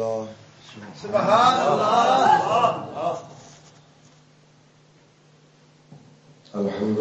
اللہ سبحان اللہ. الحمد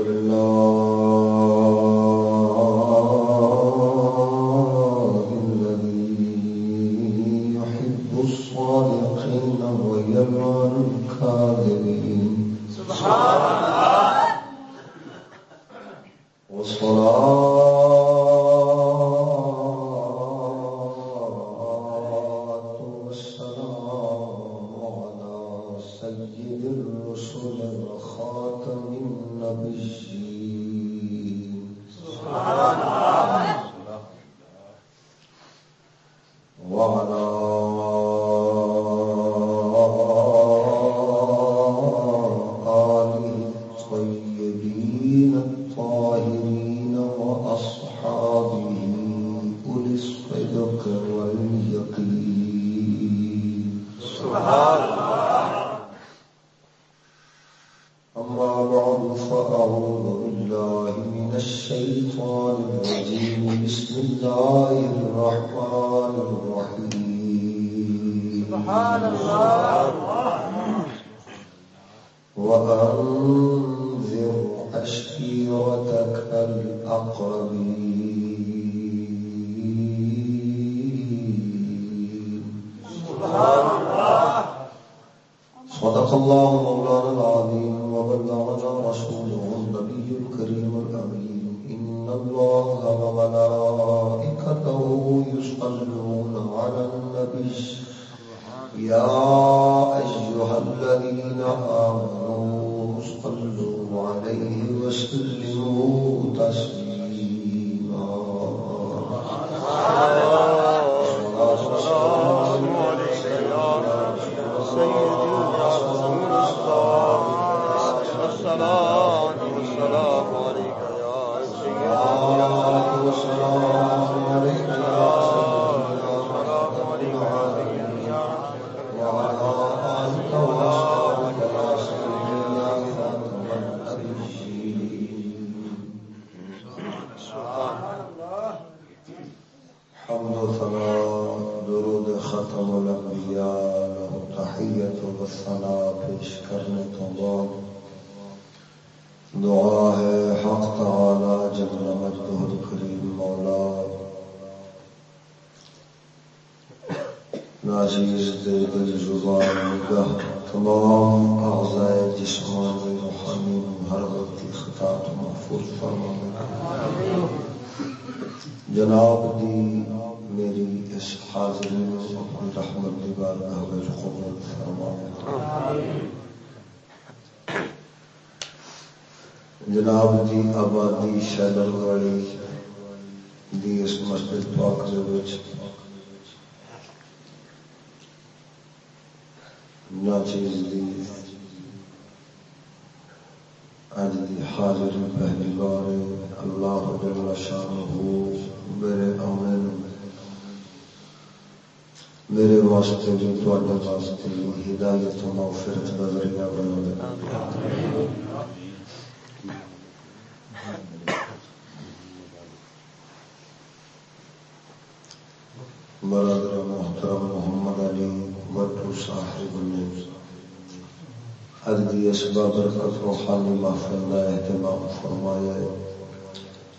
اس بابرکت و خالی محفل اہتمام فرمایا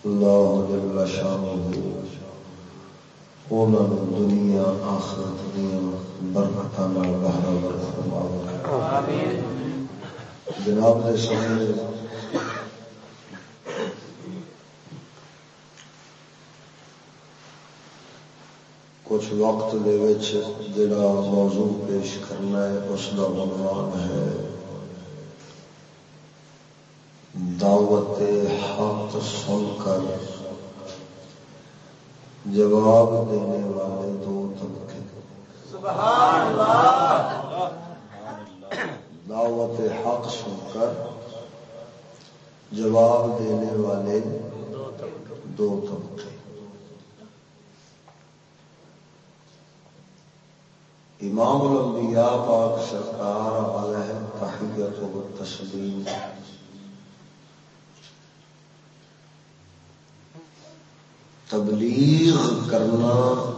اللہ جل دنیا آخرت برکت بہرا بر فرما جناب نے کچھ وقت دے جڑا موضوع پیش کرنا ہے اس کا عنوان ہے دعوت حق سن کر جواب دینے والے دو طبقے۔ سبحان دعوت حق سن کر جواب دینے والے دو طبقے۔ امام الانبیاء پاک سرکار علیہ تحیت و تسلیم۔ تبلیغ کرنا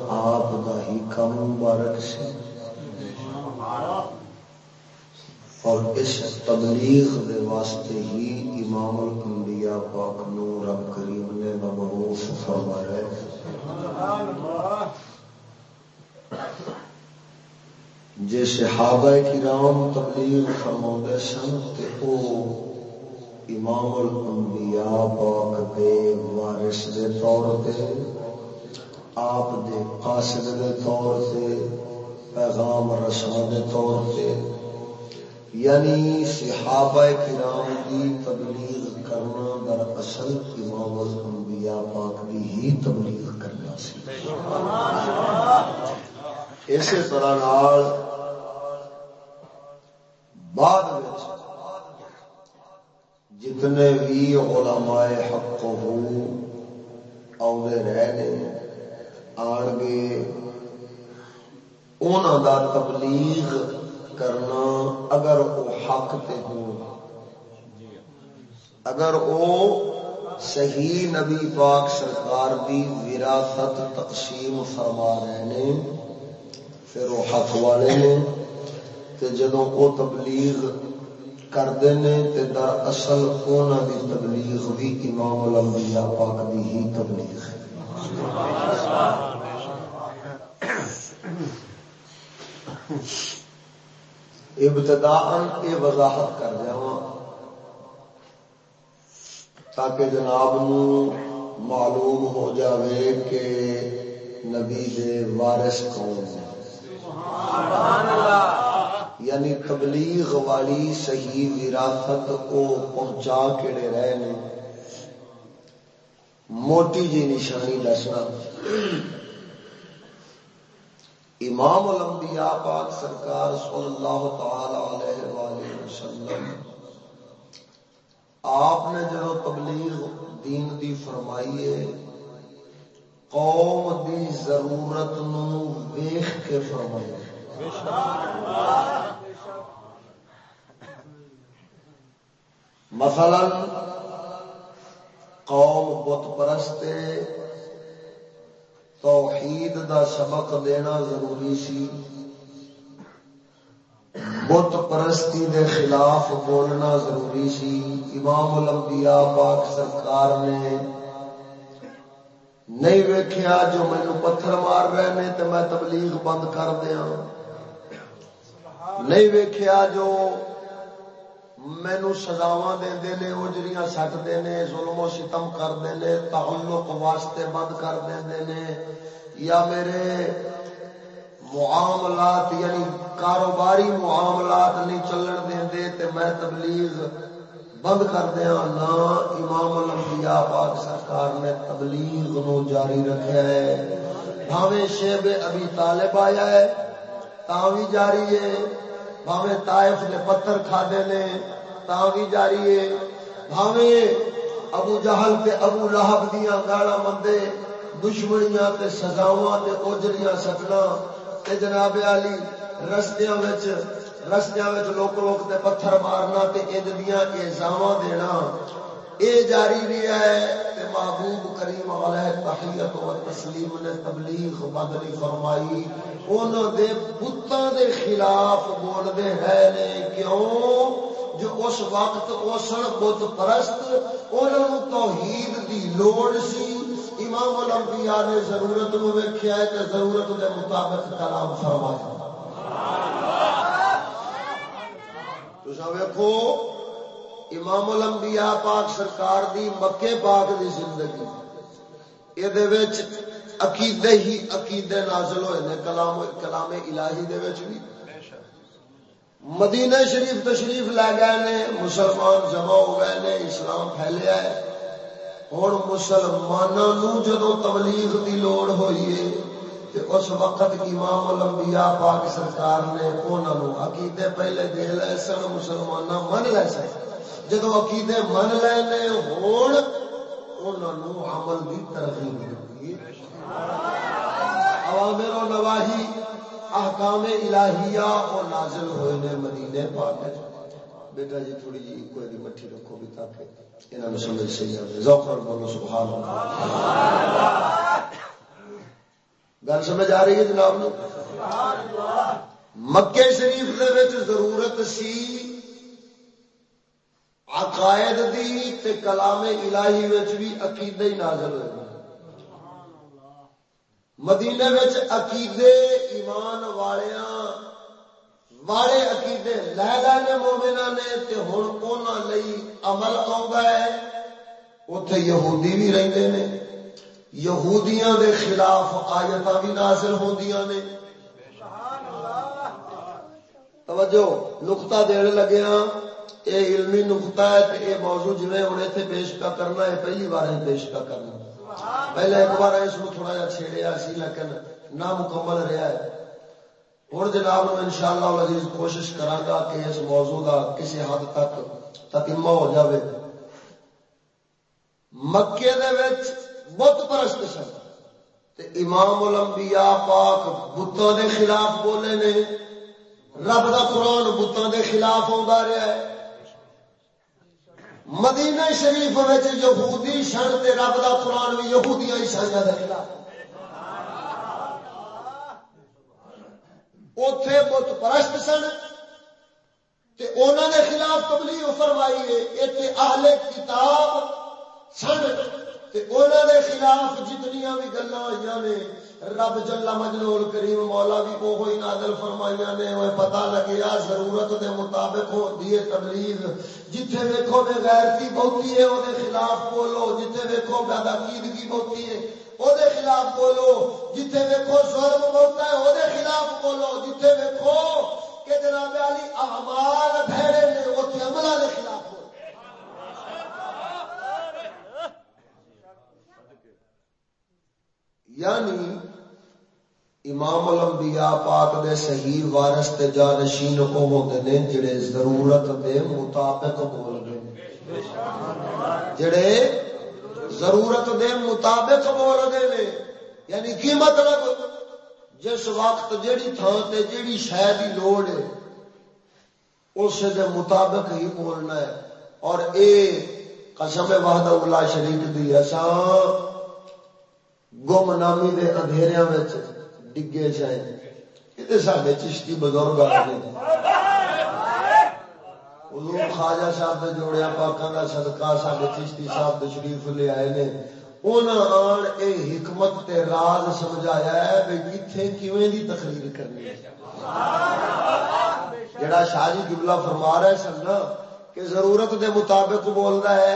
آپ کا ہی کام مبارک سے اور اس تبلیغ دے واسطے ہی امام الانبیاء پاک نو رب کریم نے مبعوث فرمایا ہے۔ جے صحابہ کرام تبلیغ فرماਉਂਦੇ سن تے او امام الانبیاء پاک دے وارث دے طور تے، آپ دے قاصد دے طور تے، پیغام رسان دے طور تے یعنی صحابہ کرام کی تبلیغ کرنا در اصل امام الانبیاء پاک کی ہی تبلیغ کرنا سی۔ اسی طرح نال بعد جتنے بھی علماء حق ہو آدھے رہے آن گے انہوں دا تبلیغ کرنا اگر وہ حق تے ہو اگر وہ صحیح نبی پاک سرکار دی وراثت تقسیم فرما رہے ہیں پھر وہ حق والے نے۔ تے جدوں وہ تبلیغ کرتے ہیں تے در اصل انہوں دی تبلیغ بھی امام الانبیاء پاک دی ہی تبلیغ ہے۔ ابتدا یہ وضاحت کر جا تاکہ جناب نو معلوم ہو جاوے کہ نبی دے وارث کون سبحان اللہ۔ یعنی تبلیغ والی صحیح وراثت کو پہنچا کہڑے رہے نے۔ موٹی جی نشانی دسنا۔ امام الانبیاء پاک سرکار صلی اللہ تعالی علیہ وآلہ وسلم، آپ نے جب تبلیغ دین دی فرمائی ہے، قوم دی ضرورت نو ویخ کے فرمائی مثلا قوم بت پرستے توحید دا سبق دینا ضروری سی۔ بت پرستی دے خلاف بولنا ضروری سی۔ امام الانبیاء پاک سرکار نے نہیں ویکھیا جو مینو پتھر مار رہے نے تو میں تبلیغ بند کر دیا نہیں ویکھیا جو مینو سزاوا دے نے اجریاں سٹ دے نے، ظلم و ستم کرتے ہیں تعلق واسطے بند کر دے یا میرے معاملات یعنی کاروباری معاملات نہیں چلن دے تے میں تبلیغ بند کر دیا نہ امام الانبیاء پاک سرکار نے تبلیغ نو جاری رکھا ہے۔ بھاوے شیب ابھی طالب آیا ہے تا بھی جاری ہے۔ بھاوے طائف نے پتھر کھا نے تاں بھی جاری ہے۔ بھاوے ابو جہل تے ابو لہب دیاں گالا مندے، دشمنیاں تے سزاواں تے اوجریاں سٹنا۔ تے جناب علی، رستیاں وچ رستیاں وچ لوک لوک تے پتھر مارنا تے اج دیاں الزاماں دینا۔ اے جاری بھی ہے تے محبوب کریم علیہ تحیت و تسلیم نے تبلیغ بدلی فرمائی انہاں دے بتاں دے خلاف بول دے ہے نے کیوں؟ جو اس وقت اوسن بت پرست انہوں توحید دی لوڑ سی۔ امام الانبیاء نے ضرورت نو ویکھیا ہے تے ضرورت دے مطابق کلام فرمایا۔ تسا ویکھو امام الانبیاء پاک سرکار دی مکے پاک دی زندگی۔ یہ عقیدے ہی عقیدے نازل ہوئے نے، کلام کلام الہی دے وچ بھی۔ مدینہ شریف تشریف لے گئے نے، مسلمان جمع ہو گئے نے، اسلام پھیلیا ہے ہوں مسلمانوں جدو تبلیغ کی لوڑ ہوئی ہے اس وقت امام الانبیاء پاک سرکار نے انہوں عقیدے پہلے دے لے سن مسلمان من لے سن۔ جدو عقیدے من لے ہوں انہوں عمل کی ترغیب دیتی عوامر و نواہی احکام الہیہ اور نازل ہوئے نے مدینے پاک بیٹا جی تھوڑی جی کوئی دی مٹھی رکھو بھی تاکہ انہاں نو سمجھ صحیح آوے۔ ذوق اور بولو، سبحان اللہ۔ گل سمجھ آ رہی ہے جناب نو؟ مکے شریف دے وچ ضرورت سی عقائد دی تے کلام الہی وچ بھی عقیدے ہی نازل ہوئے۔ مدینے وچ عقیدے ایمان والیاں، والے عقیدے لے لے نے مومنا نے تے ہن انہاں لئی عمل آਉਂدا ہے۔ اوتھے یہودی بھی رہندے نے، یہودیاں دے خلاف آیتاں بھی نازل ہوندیاں نے۔ توجہ، نقطہ دین لگے ہاں۔ اے علمی نقطہ ہے تے اے موضوع جویں ہن ایتھے پیش کا کرنا ہے، پہلی بار ہے پیش کا کرنا۔ پہلے ایک بار اس کو تھوڑا جہا چھیڑیا سی لیکن نامکمل رہا ہے۔ ہوں جناب ان شاء اللہ عزیز کوشش کرا کہ اس موضوع کا کسی حد تک تتیمہ ہو جاوے۔ مکے بت پرست سن۔ امام الانبیاء پاک بتوں دے خلاف بولے نے۔ رب دا قرآن بتوں دے خلاف آتا رہا ہے۔ مدینہ شریف یہودی سن تے رب دا قرآن بھی یہودیاں عیسائیاں دے خلاف اتے بت پرست سن انہوں نے خلاف تبلیغ فرمائی ہے اتنے آلے کتاب سن انہوں نے خلاف جتنی بھی گلا ہوئی نے رب جلا مجنول کریم مولا بھی وہ نادل فرمائی نے وہ پتا لگیا ضرورت دے مطابق ہوتی ہے تبلیغ۔ جتھے ویکو بے غیرتی بہتی ہے وہ خلاف بولو۔ جتھے ویکو بے عقیدگی بہتی ہے وہ خلاف بولو۔ جتھے ویکو ظلم بولتا ہے وہ خلاف بولو۔ جتھے ویکو کہ جناب علی احمد بھڑے نے اتنے عملہ کے خلاف بولو۔ یعنی امام الانبیاء پاک دے صحیح وارث تے جانشین کو ہوتے ہیں جڑے ضرورت دے مطابق بول گئے جڑے ضرورت دے مطابق بول رہے ہیں یعنی کی مطلب؟ جس وقت جیڑی تھان تے جیڑی شہ کی لوڑ ہے، اس دے مطابق ہی بولنا ہے۔ اور اے قسم وحدہ اللہ شریف دی ایسا گم نامی دے اندھیریاں ڈگے جائیں یہ سارے چشتی بزرگ آ گئے حضور خواجہ صاحب نے جوڑیا پاکوں کا صدقہ سارے چشتی صاحب تشریف لے آئے نے۔ آن اے حکمت تے راز سمجھایا ہے بھی کتنے کیویں دی تقریر کرنی ہے۔ جڑا شاہ جی قبلہ فرما رہے سن نا کہ ضرورت دے مطابق بولتا ہے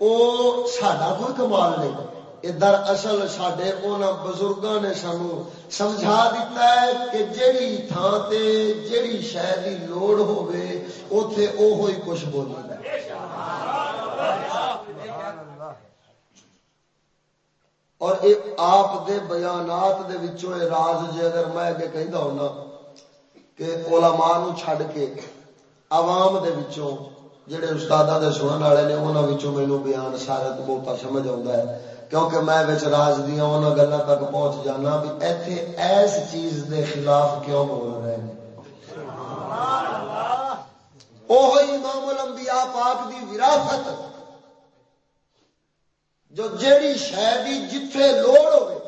وہ ساڈا کوئی کمال نہیں۔ در اصل سڈے ان بزرگوں نے سانو سمجھا دیتا ہے کہ جیڑی تھان تے جیڑی شہر کی لوڑ ہوے اتے وہ کچھ بولنا اور یہ آپ دے بیانات دے وچوں اے راز جے اگر میں اگے کہندا ہونا کہ علماء نو چھڈ کے عوام دے وچوں جڑے استاداں دے سنن والے نے انہاں وچوں مینوں بیان سارے تو بہت سمجھ آوندا ہے۔ کیونکہ میں راج دیا ان گلوں تک پہنچ جانا بھی ایتھے ایس چیز دے خلاف کیوں بول رہے ہیں؟ اوہ امام الانبیاء پاک دی وراثت۔ جو جیڑی شہ دی جتھے لوڑ ہوئے۔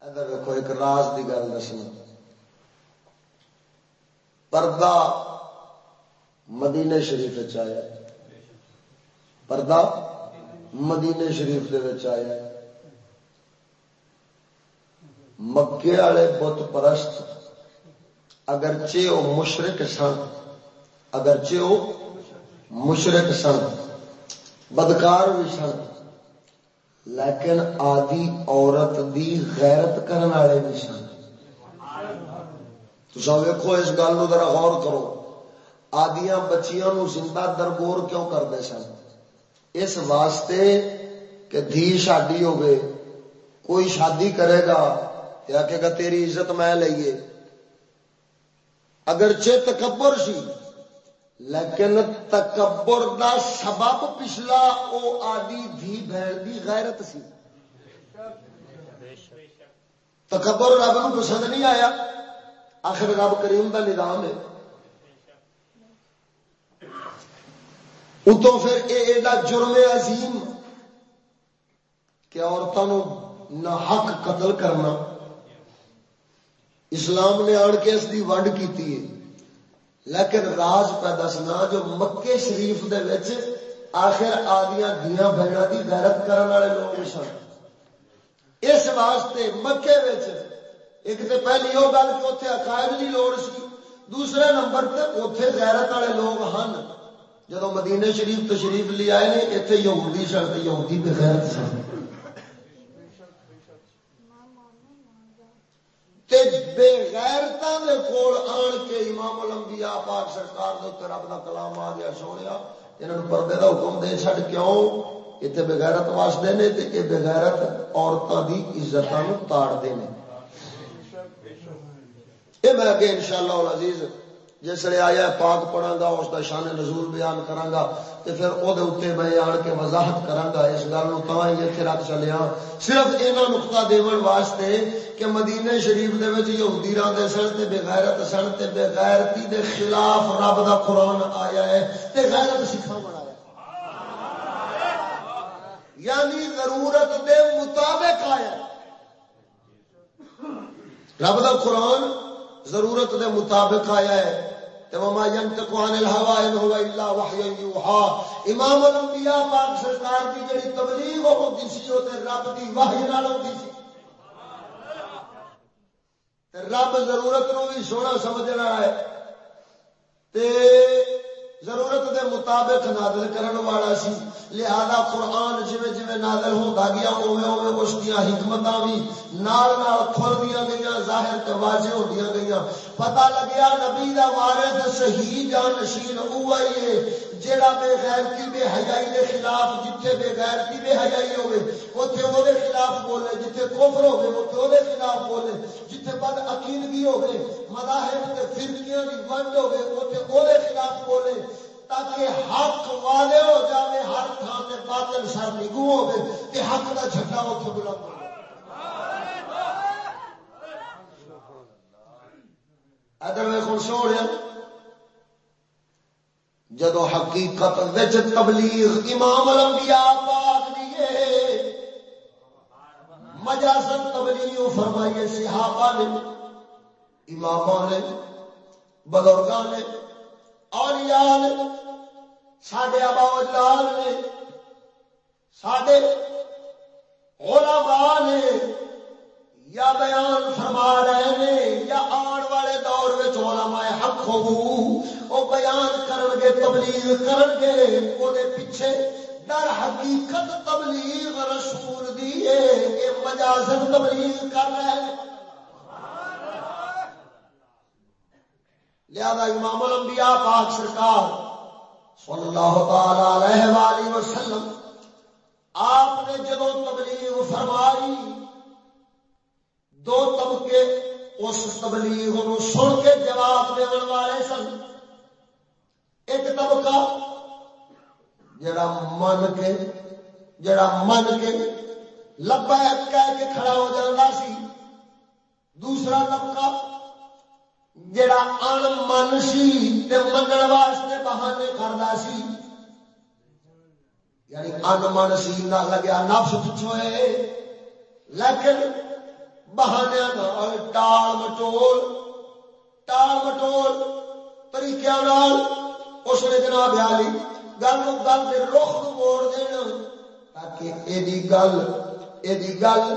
ادھر دیکھو ایک راز دی گل دسنا پردہ مدینے شریف چیا پردہ مدینے شریف دے آیا مکے والے بت پرست، اگرچہ وہ مشرق سن، اگرچہ وہ مشرق سن، بدکار بھی سن، لیکن آدی عورت دی غیرت کرنے والے بھی سن۔ تو ویکو اس گل ذرا غور کرو۔ آدیاں بچیاں نو زندہ درگور کیوں کرتے سن؟ اس واسطے کہ دھی شادی ہوگی، کوئی شادی کرے گا یا کہ گا تیری عزت میں لئیے اگرچہ تکبر سی، لیکن تکبر دا سبب پچھلا او آدی دھی بہن دی غیرت سی۔ تکبر رب نو پسند نہیں آیا۔ آخر رب کریم دا نظام ہے۔ اتوں پھر یہ جرم عظیم کہ عورتوں نہ حق قتل کرنا۔ اسلام نے آن کے اس کی ونڈ کی لیکن راز پہ دسنا جو مکے شریف دے وچ آخر آدیا دیا بہنوں کی غیرت کرنے والے لوگ سن۔ اس واسطے مکے وچ ایک تو پہلی وہ گل کہ اتنے عقائد کی لوڑ سی، دوسرے نمبر تے اتنے غیرت والے لوگ ہیں جب مدینے شریف تشریف لے آئے نے اتنے یہودی سن یہودی بغیرت سن۔ بےغیرتا کول آن کے امام الانبیاء پاک سرکار دے رب دا کلام آ گیا سونے انہوں نے پردے دا حکم دے چڑ کیوں؟ اتنے بغیرت واسطے نے تے یہ بغیرت عورتوں دی عزت تاڑتے ہیں یہ میں اگے انشاءاللہ العزیز جس لیے آیا پاک پڑھا گا اس کا شان نزول بیان کرا گا تو پھر وہ میں آن کے وضاحت کرا گا اس گل ہی اتنے رکھ چلیا ہاں۔ صرف یہاں نقطہ دیون واسطے کہ مدینے شریف دے وچ یہودی راندے سن تے بے غیرت سن تے بے غیرتی دے خلاف رب دا قرآن آیا ہے، تے غیرت سکھا بنایا یعنی ضرورت دے مطابق آیا رب دا قرآن ضرورت دے مطابق آیا ہے۔ تو وما ينطق عن الهوى ان هو الا وحي يوحى امام الانبیاء پاک سرکار دی جڑی تبلیغ ہوندی سی، او تے رب دی وحی نال ہوندی سی۔ تے رب ضرورت نو بھی سونا سمجھنا ہے۔ تے ضرورت دے مطابق نازل کرن والا سی۔ لہذا قرآن جویں جویں نازل ہوتا گیا اوے اوے اس دیاں حکمتاں وی نال نال کھلدیاں گئیاں، ظاہر تے واضح ہوندیاں گئیاں۔ پتہ لگیا نبی دا وارث صحیح جانشین اوہی ہے جیڑا بے غیرتی بے حیائی دے خلاف، جتھے بے غیرتی بے حیائی ہوے اوتھے او دے خلاف بولے، جتھے کفر ہوے اوتھے او دے خلاف بولے، جتھے بد عقیدگی ہوے مذاہب تے فرقیاں دی ونڈ ہوے اوتھے او دے خلاف بولے، تاکہ حق والے ہو جائے ہر تھان میں باطل سر نگو ہو کہ حق کا جھٹا اتنے بلند ہو ادھر میں خوش ہو رہا جدو حقیقت تبلیغ امام الانبیاء پاک دیے مجازن تبلیغ فرمائیے، صحابہ نے امام نے بزرگان نے اور سڈے آبا جلال نے سڈے علماء نے یا بیان فرما رہے ہیں یا آن والے دور میں علماء حق ہو وہ بیان کرن گے تبلیغ کرن گے وہ پیچھے در حقیقت تبلیغ رسول دی ہے مجازت تبلیغ کر رہے ہیں۔ لہذا امام الانبیاء پاک سرکار صلی اللہ تعالی علیہ وآلہ وسلم، آپ نے جب تبلیغ فرمائی، دو طبقے اس تبلیغ سن کے جواب دے والے سن۔ ایک طبقہ جڑا من کے جڑا من کے لبا کہہ کے کھڑا ہو جاتا سی۔ دوسرا طبقہ جڑا ان من سی منن واسطے بہانے کرتا سی۔ یعنی ان من سی نہ لگیا، نفس پچھوئے لیکن بہانے ٹال مٹول ٹال مٹول طریقے اس نے جناب آلی گل گل کے رخ موڑ دینا تاکہ یہ گل یہ گل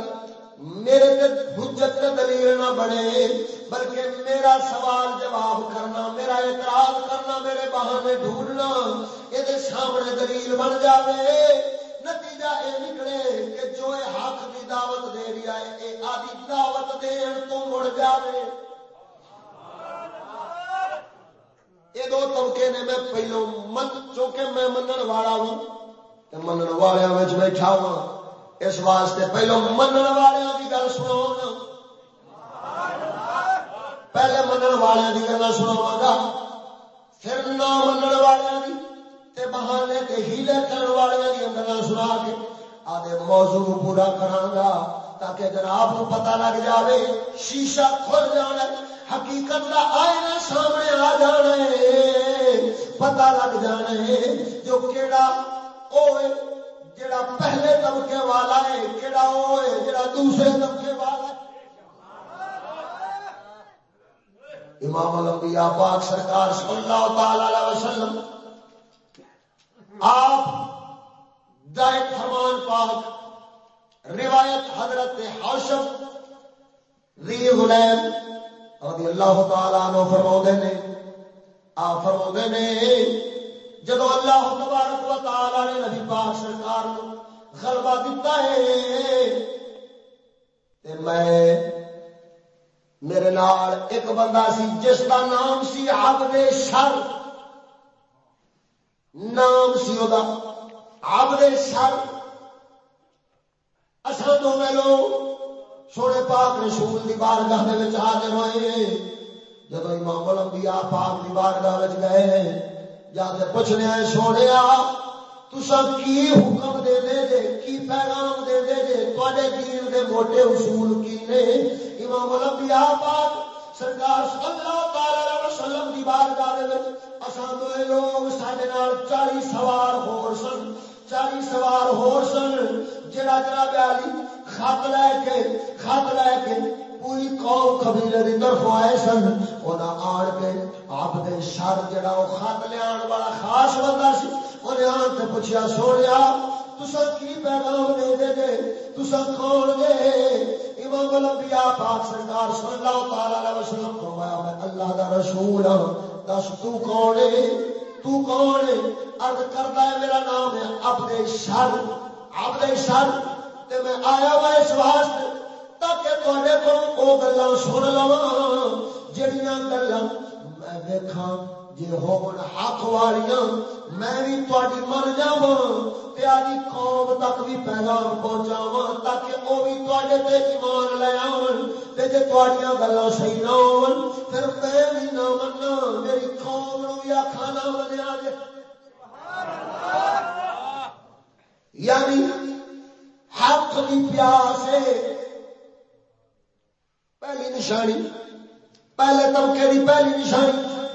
میرے تے حجت تے دلیل نہ بنے، بلکہ میرا سوال جواب کرنا، میرا اعتراض کرنا، میرے بہانے ڈھونڈنا یہ سامنے دلیل بن جائے نتیجہ یہ نکلے کہ جو اے حق کی دعوت دے رہی ہے یہ آدھی دعوت دین تو مڑ جائے یہ دو طبقے نے میں پہلو من چونکہ میں منن والا ہوں منن والے والوں بیٹھا ہوں اس واسطے پہلو من والوں کی گل سنا پہلے من والوں کی گل سناوا گا۔ پھر نہ من والوں کی تے بہانے کے ہیلے کرنے والوں کی گلا سنا کے آدھے موضوع پورا کرا گا، تاکہ جناب کو پتا لگ جاوے، شیشہ کھل جانا حقیقت کا آئنا سامنے آ جانا پتا لگ جانا جو کیڑا اوے جڑا پہلے طبقے والا ہے کہڑا وہ جڑا دوسرے طبقے والا ہے۔ امام الانبیاء پاک سرکار صلی اللہ تعالی علیہ وسلم، آپ دائق فرمان پاک، روایت حضرت حوشم ری غلیم رضی اللہ تعالیٰ عنہ فرمودے نے آپ فرمودے نے، جدو اللہ تبارک و تعالیٰ نے نبی پاک سرکار کو غلبہ دیتا ہے، تے میں میرے نال ایک بندہ سی، جس کا نام سی عبد شر، نام سی وہ عبد شر۔ اصل دو لوگ سونے پاک رسول دی بارگاہ دے وچ حاضر ہوئے۔ جب امام الانبیاء پاک دی بارگاہ وچ گئے جا کے پوچھنے آئے، سونے تسا کی حکم دے دے دے کی پیغام دے دے دے تواڈے دین دے موٹے اصول کی نے؟ امام الانبیاء پاک سرکار صلی اللہ تعالی علیہ وسلم دی بارگاہ دے وچ، اساں دو لوگ ساڈے نال 40 سوار ہور سن 40 سوار ہور سن جڑا جناب علی خط لے کے، خط لے کے۔ پوری قوم قبیلے کی طرف آئے سن۔ انہیں آن کے آپ کے شر جڑا وہ خط لیا والا خاص بندہ سی۔ انہیں آن کے پوچھا سوڑیا تسا کی پیغام دے دے دے؟ تسا کون گے امام الانبیاء پاک سرکار صلی اللہ تعالی علیہ وسلم فرمایا، میں اللہ دا رسول ہوں دس تو کون ہے؟ تو کون ہے؟ عرض کردا ہے، میرا نام ہے عبد شر۔ عبد شر۔ تے میں آیا وا اس واسطے تاکہ تے کو وہ گلا سن لوا جہیا گلا میں دیکھا جی ہون حق والیاں، میں بھی تاری من جا پیاری قوم تک بھی پیغام پہنچاوا تاکہ وہ بھی تے تے ایمان لے آن تے جے تواڈیاں گلاں صحیح نہ ہون، پھر میں بھی نہ مننا میری قوم نو بھی آکھا نہ منیا جے۔ سبحان اللہ یعنی حق کی پیاس ہے۔ پہلی نشانی، پہلے طبقے کی پہلی نشانی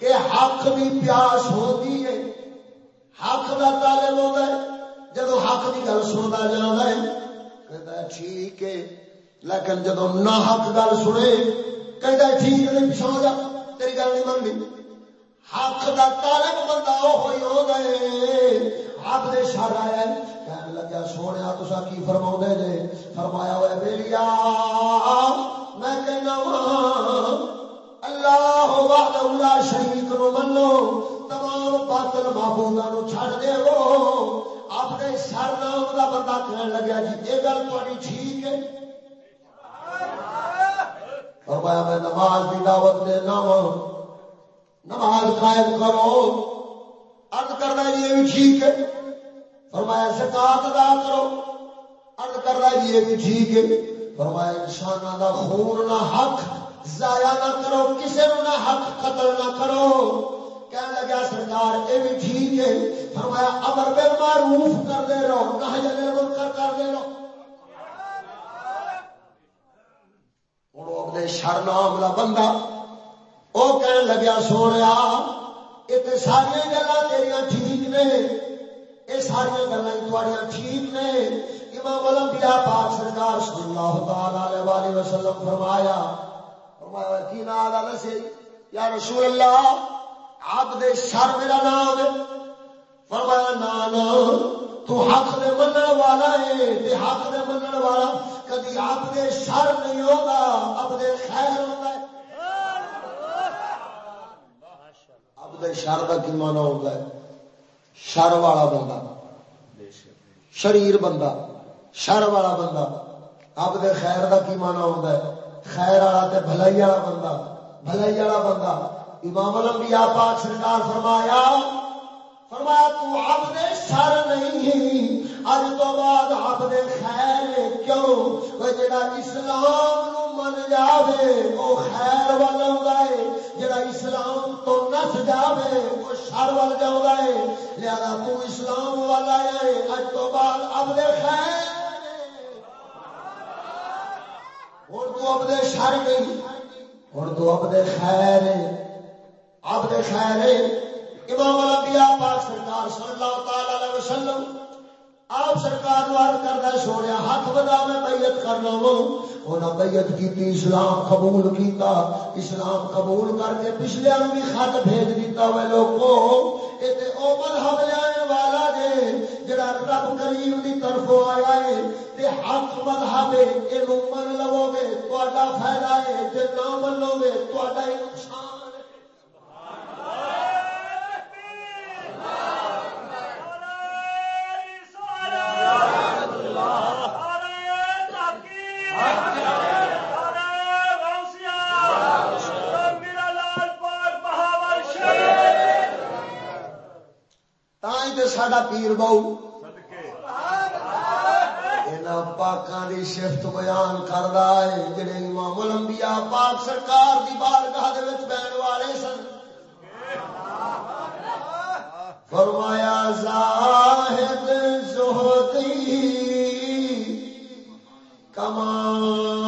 کہ حق کی پیاس ہوتی ہے۔ حق کا تعلق ہوتا ہے۔ جب حق کی گل سنتا جانا ہے کہتا ہے ٹھیک ہے، لیکن جب نہ حق گل سنے کہتا ہے ٹھیک ہے پچھا جا، تیری گل نہیں منگی حق کا تعلق بندہ وہ ہوئی ہو گئے حق دے شر آیا کہنے لگا سونے تسا کی فرما جے فرمایا ہوا بیلیا میں کہنا اللہ اللہ شریف نو منو۔ تمام باطل محبوبہ نو چھڑ دے اپنے سر نام کا بندہ کہنے لگا جی یہ گل تاری ٹھیک ہے؟ فرمایا، میں نماز کی دعوت دینا وا نماز قائم کرو۔ ارد کرنا جی یہ بھی ٹھیک ہے؟ فرمایا، زکات ادا کرو۔ ارد کرنا جی یہ بھی ٹھیک ہے۔ فرمایا انسان کا خون نہ حق، ضائع نہ کرو کسی نہ حق قتل نہ کرو۔ کہنے لگا، سرکار یہ بھی ٹھیک ہے۔ فرمایا، امر بے معروف کر دے رہو نہ جلے کر کر دے رہو۔ ہوں اپنے شر نام کا بندہ۔ وہ کہنے لگیا، سونے یہ ساری گلا تیریا ٹھیک نے۔ یہ ساری گلا ٹھیک نے۔ امام الانبیاء پاک سرکار صلی اللہ تعالی علیہ وسلم فرمایا فرمایا، کی نام آ یا رسول اللہ، آپ دے شر میرا نام ہے۔ فرمایا نام تو حق دے منن والا ہے، تے حق دے منن والا کدی آپ دے شر نہیں ہوگا اب دے خیر ہوتا ہے۔ اب شر کا کی مانا ہوتا ہے؟ شر والا بندہ، شریر بندہ، شر والا بندہ۔ اب دے خیر کا کی مانا ہوتا ہے؟ خیر والا تے بھلائی والا بندہ، بھلائی والا بندہ۔ امام الانبیاء پاک سرکار فرمایا فرمایا تو اب دے شر نہیں اج تو بعد اب خیر کیوں؟ وہ جڑا اسلام من جاوے، وہ خیر والا ہے جڑا اسلام تو نس جاوے، وہ شر وال جاؤں ہے لہذا تو اسلام والا ہے اج تو بعد اب دے خیر۔ ہوں تو اب دے شر نہیں ہوں تو اب دے خیر۔ اب دے خیر۔ امام الانبیاء پاک سرکار صلی اللہ تعالی علیہ وسلم، آپ سرکار وار کرتا سونے ہاتھ بدا میں بیعت کرنا ہوں۔ بیعت کی اسلام قبول کیتا، اسلام قبول کر کے پچھلے بھی خط بھیج دیتا ہوئے لوگوں او مذہب والا جڑا رب کریم دی طرف آیا ہے، تے حق مذہب من لو گے فائدہ ہے جے نہ منو گے نقصان ساڈا پیر بہو دی شفت بیان کردا ہے جڑے امام الانبیاء پاک سرکار دی بارگاہ دے وچ بہن والے سن۔ فرمایا زاہد زہدی کمان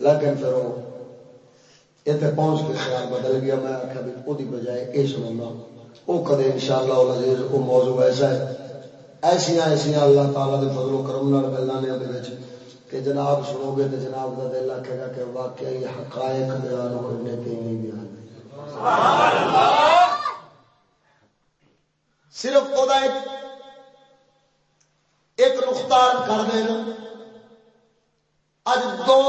لیکن پھر وہ اتنے پہنچ کے خیال بدل گیا۔ میں آخیا بھی وہ بجائے یہ سنا وہ کدے ان شاء اللہ وہ موضوع ایسا ہے۔ ایسیا ایسیا اللہ تعالیٰ کے فضل و کرم ملنا نے کہ جناب سنو گے تو جناب کا دل آخے گا کہ واقعی حقائق بیان ہونے کے نہیں بیان صرف ایک نختار کر دینا اج دو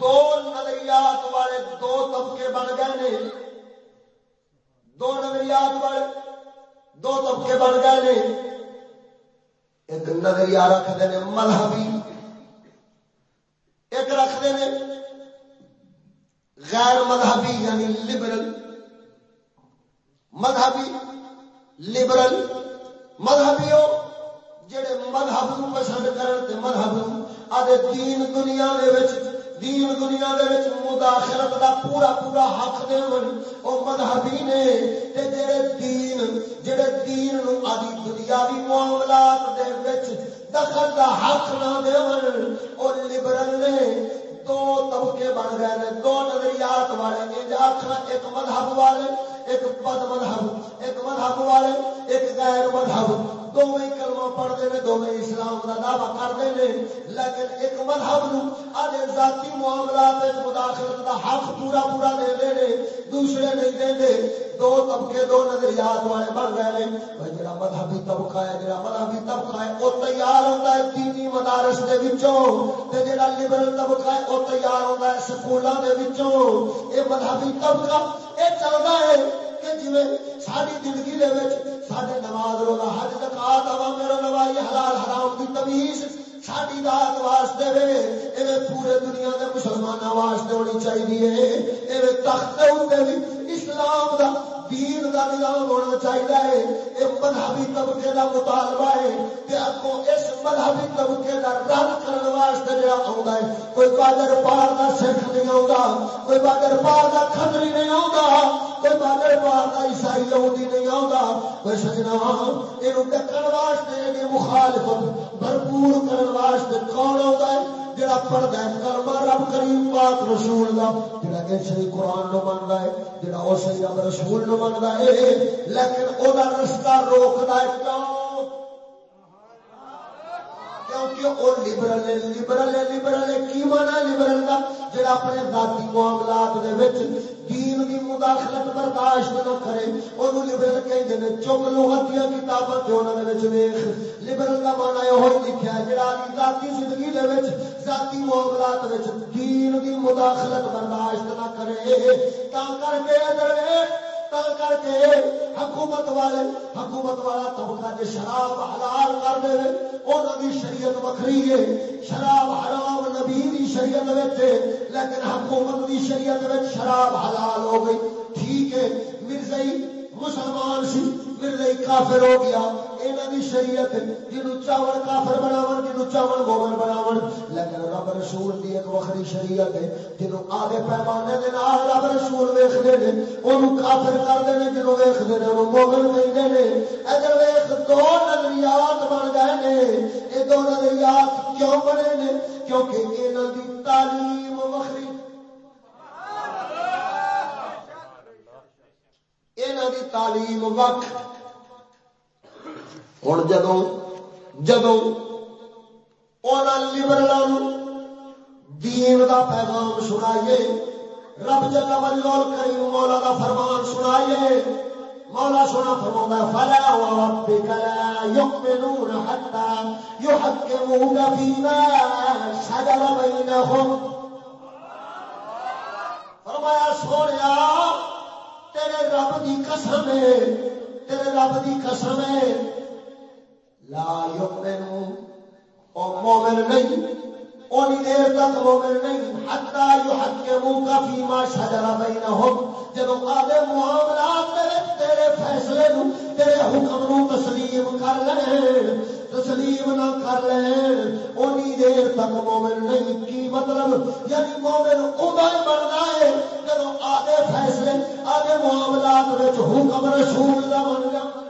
دو نظریات والے دو طبقے بن گئے نے دو نظریات والے دو طبقے بن گئے نے ایک نظریہ رکھتے ہیں مذہبی ایک رکھتے ہیں غیر مذہبی یعنی لبرل مذہبی لبرل مذہبی ہو جڑے مذہب کو پسند کرتے مذہب آدھے دین دنیا دے وچ، دین دنیا دے وچ مداخلت دا پورا پورا حق دے او مذہبی نے۔ تے جڑے دین جڑے دین نو آدھی دنیاوی معاملات دے وچ دخل دا حق نہ دے او لبرل نے دو طبقے بن گئے نے، دو نظریات والے آخر ایک مذہب والے، ایک بد مذہب، ایک مذہب والے، ایک غیر مذہب۔ دونوں کلمہ پڑھتے ہیں دونوں اسلام کا دعوی کرتے ہیں۔ لیکن ایک مذہب نو آدھے ذاتی معاملات مداخلت کا حق پورا پورا دے دے دوسرے نہیں دے دو طبقے، دو نظریات والے بن گئے ہیں۔ جڑا مذہبی طبقہ ہے، جڑا مذہبی طبقہ ہے، وہ تیار ہوتا ہے دینی مدارس کے وچوں۔ تے جڑا لبرل طبقہ ہے، وہ تیار ہوتا ہے سکولوں کے وچوں۔ یہ مذہبی طبقہ، یہ چلتا ہے کہ جی ساری زندگی سارے نماز روزہ، حج زکات آوا، میرا نوائی حلال حرام کی تمیز ساری رات واسطے وے۔ پورے دنیا کے مسلمانوں واسطے ہونی چاہیے تخت بھی اسلام کا دین کا نظام ہونا چاہیے یہ مذہبی طبقے کا مطالبہ ہے کہ اگوں اس مذہبی طبقے کا رد کرنے واسطے جڑا آتا ہے۔ کوئی باگر پار کا سکھ نہیں آتا کوئی باگر پار کا کھتری نہیں آتا کوئی باگر پار کا عیسائی آتی نہیں آتا کوئی سجنا یہ ڈکن واسطے یعنی مخالفت، بھرپور کرنے واسطے کون آتا ہے؟ جڑا پڑھتا ہے کلمہ رب کریم پاک رسول دا، جڑا کہ ایسے قرآن نو مندا ہے، جڑا اسے رب رسول نو مندا ہے۔ لیکن او دا رستہ روکدا ہے کیوں؟ کیونکہ وہ لبرل ہے لبرل ہے لبرل ہے. کی مانا لبرل کا جڑا اپنے ذاتی معاملات دے وچ دین دی مداخلت برداشت نہ کرے، اونوں لبرل کہندے نے چوک لغتیاں کتاباں تے انہاں دے وچ ویکھ۔ لبرل دا مانا یہ ہوئی لکھیا ہے، جڑا ذاتی زندگی دے وچ، ذاتی معاملات وچ دین دی مداخلت برداشت نہ کرے۔ تا کر کے ادھر کر کے حکومت والے، حکومت والا طبقہ جی شراب حلال کر دے انہوں کی شریعت وکری ہے، شراب حرام نبی شریعت لیکن حکومت دی شریعت شراب حلال ہو گئی۔ ٹھیک ہے مرزائی جی، مسلمان سی مرزائی کافر ہو گیا۔ یہاں کی شریعت جنوب چاول کافر بناو جنوب چاول گوبر بناو لیکن رب رسول کی ایک وکری شریعت ہے جنوب آدھے پیمانے کے نام رب رسول ویختے ہیں وہ کافر کرتے ہیں جنوب ویختے ہیں وہ موگل کہتے ہیں اگر ویخ دو نظریات بن گئے نے یہ دو نظریات کیوں بنے نے؟ کیونکہ یہاں کی تعلیم وکری یہاں کی تعلیم وقت ہوں جدو جدو لبرل دین کا پیغام سنائیے رب جگہ مجلول کریم مولا کا فرمان سنائیے مولا سونا فرما فلا وربك لا يؤمنون حتى يحكموك فيما شجر بينهم فرمایا سونے تیرے رب کی قسم ہے، تیرے رب دی قسم ہے۔ لا یؤمنو، او مومن نہیں، اونی دیر تک مومن نہیں، حتی یحکمو کا فیما شجر بینہم۔ جب آدھے معاملات تیرے تیرے فیصلے نو، تیرے حکم نو تسلیم کر لیں تسلیم نہ کر لین اونی دیر تک مومن نہیں، کی مطلب؟ یعنی مومن ادا ہی بننا ہے۔ جب آدھے فیصلے، آدھے معاملات حکم رسول کا بن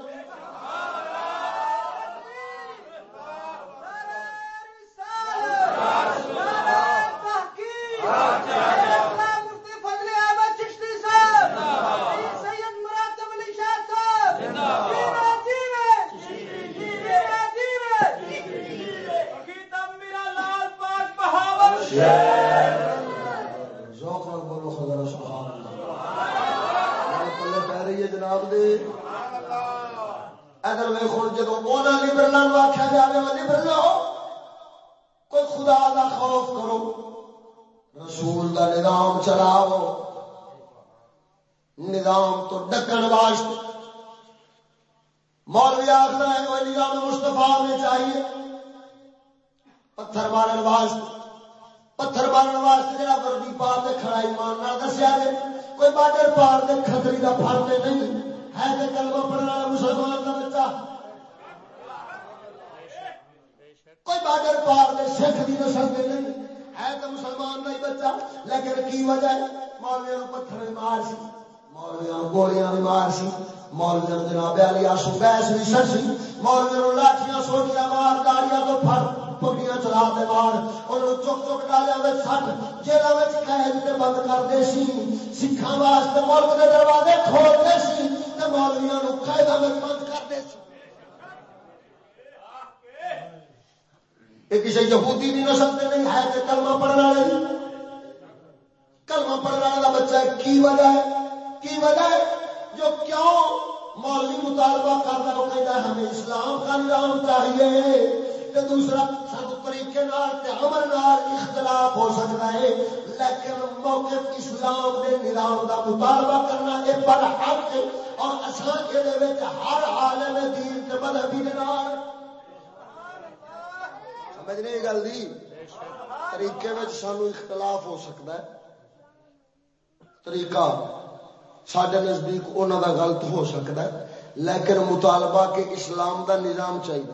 جائے مطالبہ کہ اسلام دا نظام چاہیے۔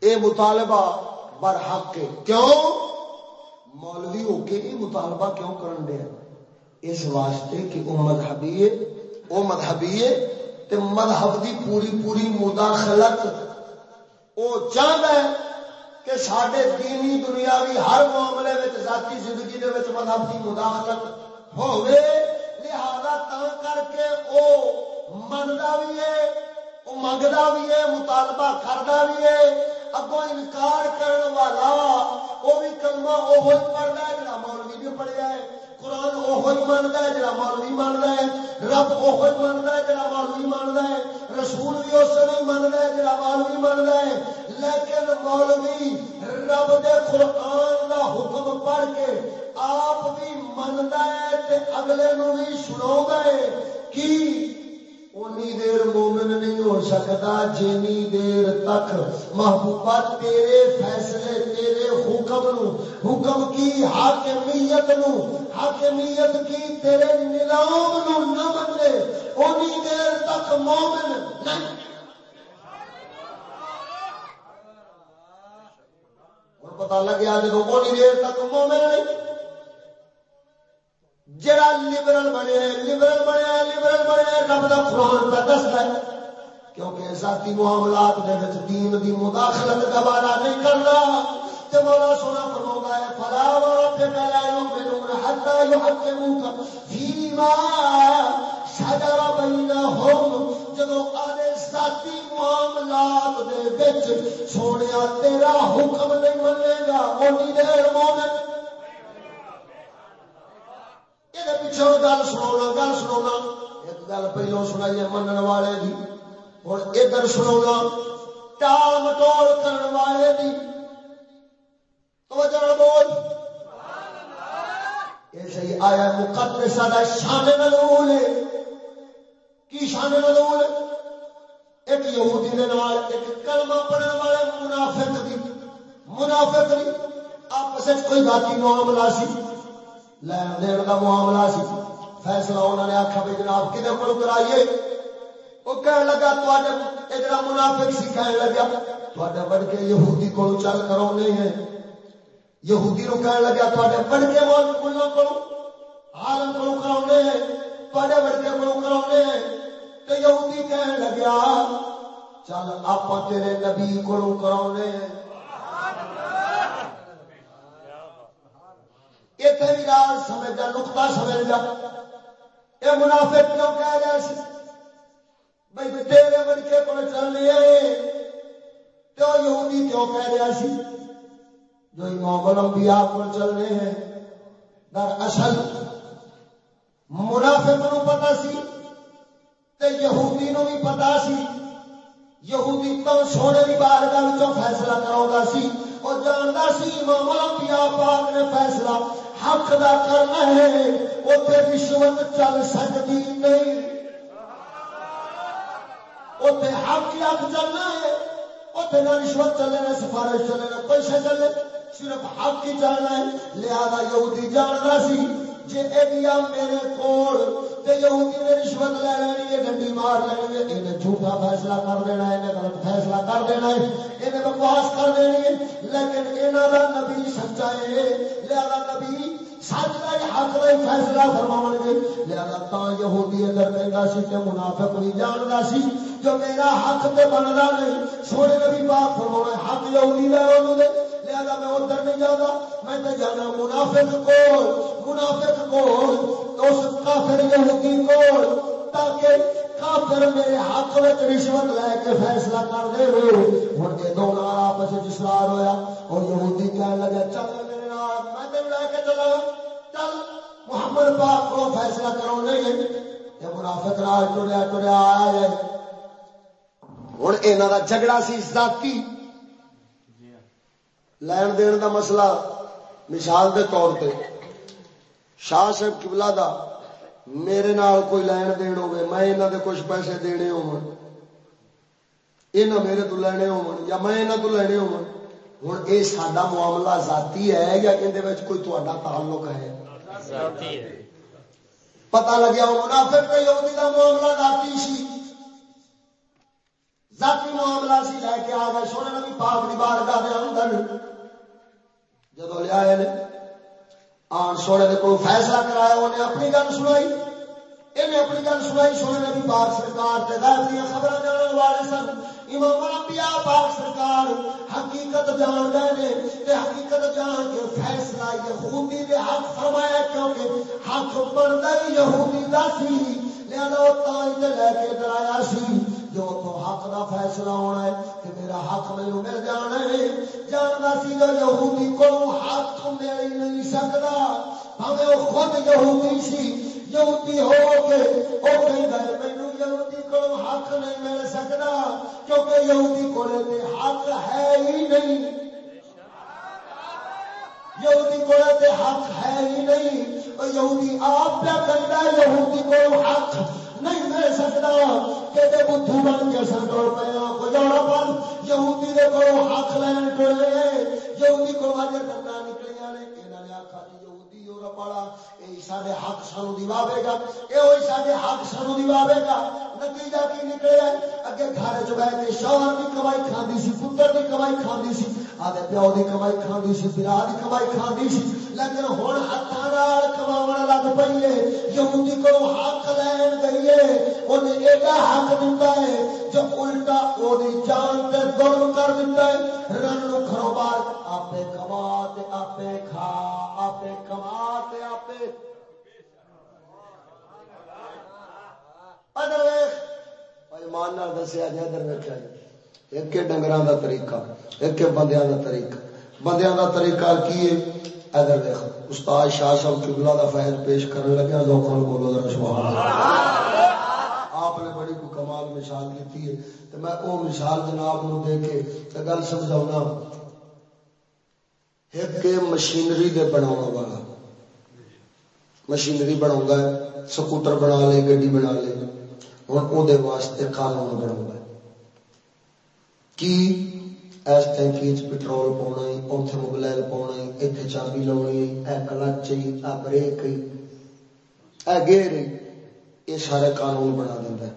اے مطالبہ بر حق کے۔ کیوں؟ مولوی ہو کے یہ مطالبہ کیوں کرن دیا اس واسطے کہ وہ مذہبی ہے، وہ مذہبی ہے، تے مذہب دی پوری پوری مداخلت۔ وہ چاہتا ہے کہ سارے دینی دنیاوی ہر معاملے میں ذاتی زندگی دے مذہب کی مداخلت ہوئے لہذا تا کر کے او منگا بھی ہے، او منگدا بھی ہے، مطالبہ کردا بھی ہے۔ اگوں انکار کرن والا، او بھی کلمہ اوہی پڑھدا ہے، جڑا مولوی بھی پڑھیا ہے۔ قرآن اوہی مانتا ہے، جڑا مولوی مانتا ہے، رب اوہی مانتا ہے، جڑا مولوی مانتا ہے، رسول بھی اس نے مانتا ہے، جڑا مولوی مانتا ہے۔ لیکن مولوی رب دے قرآن دا حکم پڑھ کے آپ بھی منتا ہے تے اگلے نو بھی سنا ہے کی اونی دیر مومن نہیں ہو سکتا جنی دیر تک محبوبہ تیرے فیصلے تیرے حکم نو حکم کی حاکمیت نو حاکمیت کی تیرے نظام نو نہ منے اونی دیر تک مومن نہیں اور پتہ لگیا جب اونی دیر تک مومن نہیں جڑا لبرل بنے لبرل بنے لبرل بنے، رب کا قرآن کا دستا ہے۔ کیونکہ ذاتی معاملات دے وچ دین دی مداخلت گوارا نہیں کرنا۔ تے مولا سونا فرماؤں ہے، فلا وربک لا یؤمنون حتى يحكموك فيما شجر بينهم جدو آدھے ذاتی معاملات دے وچ سونیا تیرا حکم نہیں منے گا، اونی دیر مومن یہ پیچھے گل سنا گل سنا ایک گل پہلو سنائی من والے دی ہوں ادھر سنا ٹال مٹول کرنے والے دی توجہ بول یہ صحیح آیا مقدس دا شان نزول ہے کی شان نزول ایک یہودی دے نال ایک کلمہ پڑھن والے منافق دی منافق دی آپس وچ کوئی ذاتی معاملہ سی لین دین دا معاملہ سی۔ فیصلہ انہوں نے آکھا بھی جناب، کدے کول کرائیے وہ کہنے لگا، تواڈے جڑا منافق سی کہنے لگا، تواڈے بڑھ کے یہودی کول چل کرو نہیں ہے یہودی نو کہنے لگا، تواڈے بڑھ کے مول کولوں کولوں عالم کولوں کراونے ہیں۔ تواڈے بڑھ کے کولوں کراونے ہیں۔ تو یہودی کہنے لگا، چل آپ تیرے نبی کو کراؤنے اتنے بھی رات سمجھ جا نقتا سمجھ جا۔ یہ منافق کیوں کہہ رہا سی بھائی تیرے بڑکے کو چل چلنے تو یہودی کیوں کہہ رہا سی جو امام الانبیاء کو چلنے ہیں، در اصل منافق نو پتا سی تے یہودی نو بھی پتا سی۔ یہودی تو سونے کی بارگاہ وچوں فیصلہ کراؤں سی۔ اور جانتا سی امام الانبیاء پاک نے فیصلہ حق دا کرنا ہے اتنے رشوت چل سکتی نہیں۔ اتنے حق حق چلنا ہے اتنے نہ رشوت چلے، نہ سفارش چلے، نہ کوئی شے چلے، صرف حق ہی چلنا ہے۔ لہذا یہودی جانتا سی جی میرے کول تے یہودی نے رشوت لے لینی ہے ڈنڈی مار لینی ہے انہیں جھوٹا فیصلہ کر دینا ہے انہیں غلط فیصلہ کر دینا ہے انہیں بکواس کر دینی ہے لیکن انہاں دا نبی سچا ہے لہذا نبی سچ کا حق کا فیصلہ فرماون گے لہذا تا یہودی اندر کہندا سی تے منافق بھی جاندا سی جو میرا حق تے بندا نہیں سونے نبی پاک فرمایا حق یہودی دا اونوں دے لہذا میں ادھر نہیں جانا میں تو جانا منافق کو منافق کو اس کافر یہودی کو تاکہ کافر میرے حق میں رشوت لے کے فیصلہ کر دے۔ ہوں یہ دونوں آپس اسرار ہویا، اور یہودی کہنے لگا چل میرے نال، میں تین لے کے چلا چل، محمد پاک کو فیصلہ کرو، نہیں یہ منافق نال ٹریا ٹریا آیا ہے۔ ہوں یہاں کا جھگڑا سی ذاتی لین دین دا مسئلہ مثال دے طور پہ شاہ صاحب کبلا دا میرے نال کوئی لین دین ہوگی میں انہوں دے کچھ پیسے دینے ہو میرے تو لینے ہو یا میں یہاں تو لینے ہو ہوں یہ سڈا معاملہ ذاتی ہے یا اندر کوئی تا تعلق ہے؟ پتا لگیا وہ منافق کا یہودی کا معاملہ ذاتی سی۔ ذاتی معاملہ سی لے کے آ گئے، سونے نبی پاک دی بارگاہ دے اندر۔ جدو لیا آن سونے کے کو فیصلہ کرایا انہیں اپنی گل سنائی۔ انہیں اپنی گل سنائی، سونے نبی پاک سرکار تے غیر دیا خبر جاننے والے سن۔ امام انبیاء پاک سرکار حقیقت جان گئے نے تے حقیقت جان کے فیصلہ یہودی دے حق فرمایا، کیونکہ حق بندا یہودی دا سی۔ لہذا وہ تاج تے لے کے ڈرایا سی۔ جو تو حق دا فیصلہ ہونا ہے کہ میرا حق میرے مل جانا ہے۔ جاننا سی جو یہودی کو حق مل نہیں سکتا ہمیں وہ خود یہودی سی، یہودی ہو کے وہ کہیں گئے مینو یہودی کو حق نہیں مل سکتا کیونکہ یہودی کو حق ہے ہی نہیں۔ یہودی کو حق ہے ہی نہیں۔ یہودی آپ کیا کرتا ہے؟ یہودی کو حق نہیں مل سکتا۔ کہ بدھو بن کے سن ٹوڑ پہ کو جانا پن یہودی دے کو ہاتھ لین ٹوڑے یہودی کو واجر کرنا نکلیاں نے۔ انہاں نے آکھا یہودی اور پڑا سارے حق سانو دیواوے گا ہوئی سارے حق سانو دیواوے گا۔ نتیجہ کی نکلے اگے گھر چ شوہر کی کمائی کھاندی سی، پتر کی کمائی کھاندی سی، آدھے پیو کی کمائی کھاندی سی، برا کمائی کھاندی سی۔ لیکن ہوں ہاتھ کما لگ پی ہے، یہودی کو حق لین گئی ہے۔ انہیں ایڈا حق دتا ہے، جو الٹا وہ جان پہ ظلم کر دیتا ہے۔ رن نو بار آپ کما آپ کھا آپ کما آپ ایمان دسیا جائے در ویچا ایک ڈنگر کا طریقہ، ایک بندیاں کا طریقہ۔ بندیاں کا طریقہ کی ہے؟ ادھر دیکھ استاد شاہ صاحب چگلا کا فیض پیش کرنے لگا لوگوں کو بولو ذرا سبحان آپ نے بڑی کو کمال مثال دیتی ہے۔ تو میں وہ مثال جناب نو دے کے گل سمجھاؤنا۔ ایک مشینری دے بنا والا۔ مشینری بنا ہے، سکوٹر بنا لے گی بنا لے۔ ہوں وہ واسطے قانون بنا کی اس ٹینکی پٹرول پاؤنا اتنے مبلائل پاؤنا اتنے چابی لاؤنی اے کلچ اے بریک اے گیئر یہ سارے قانون بنا دینا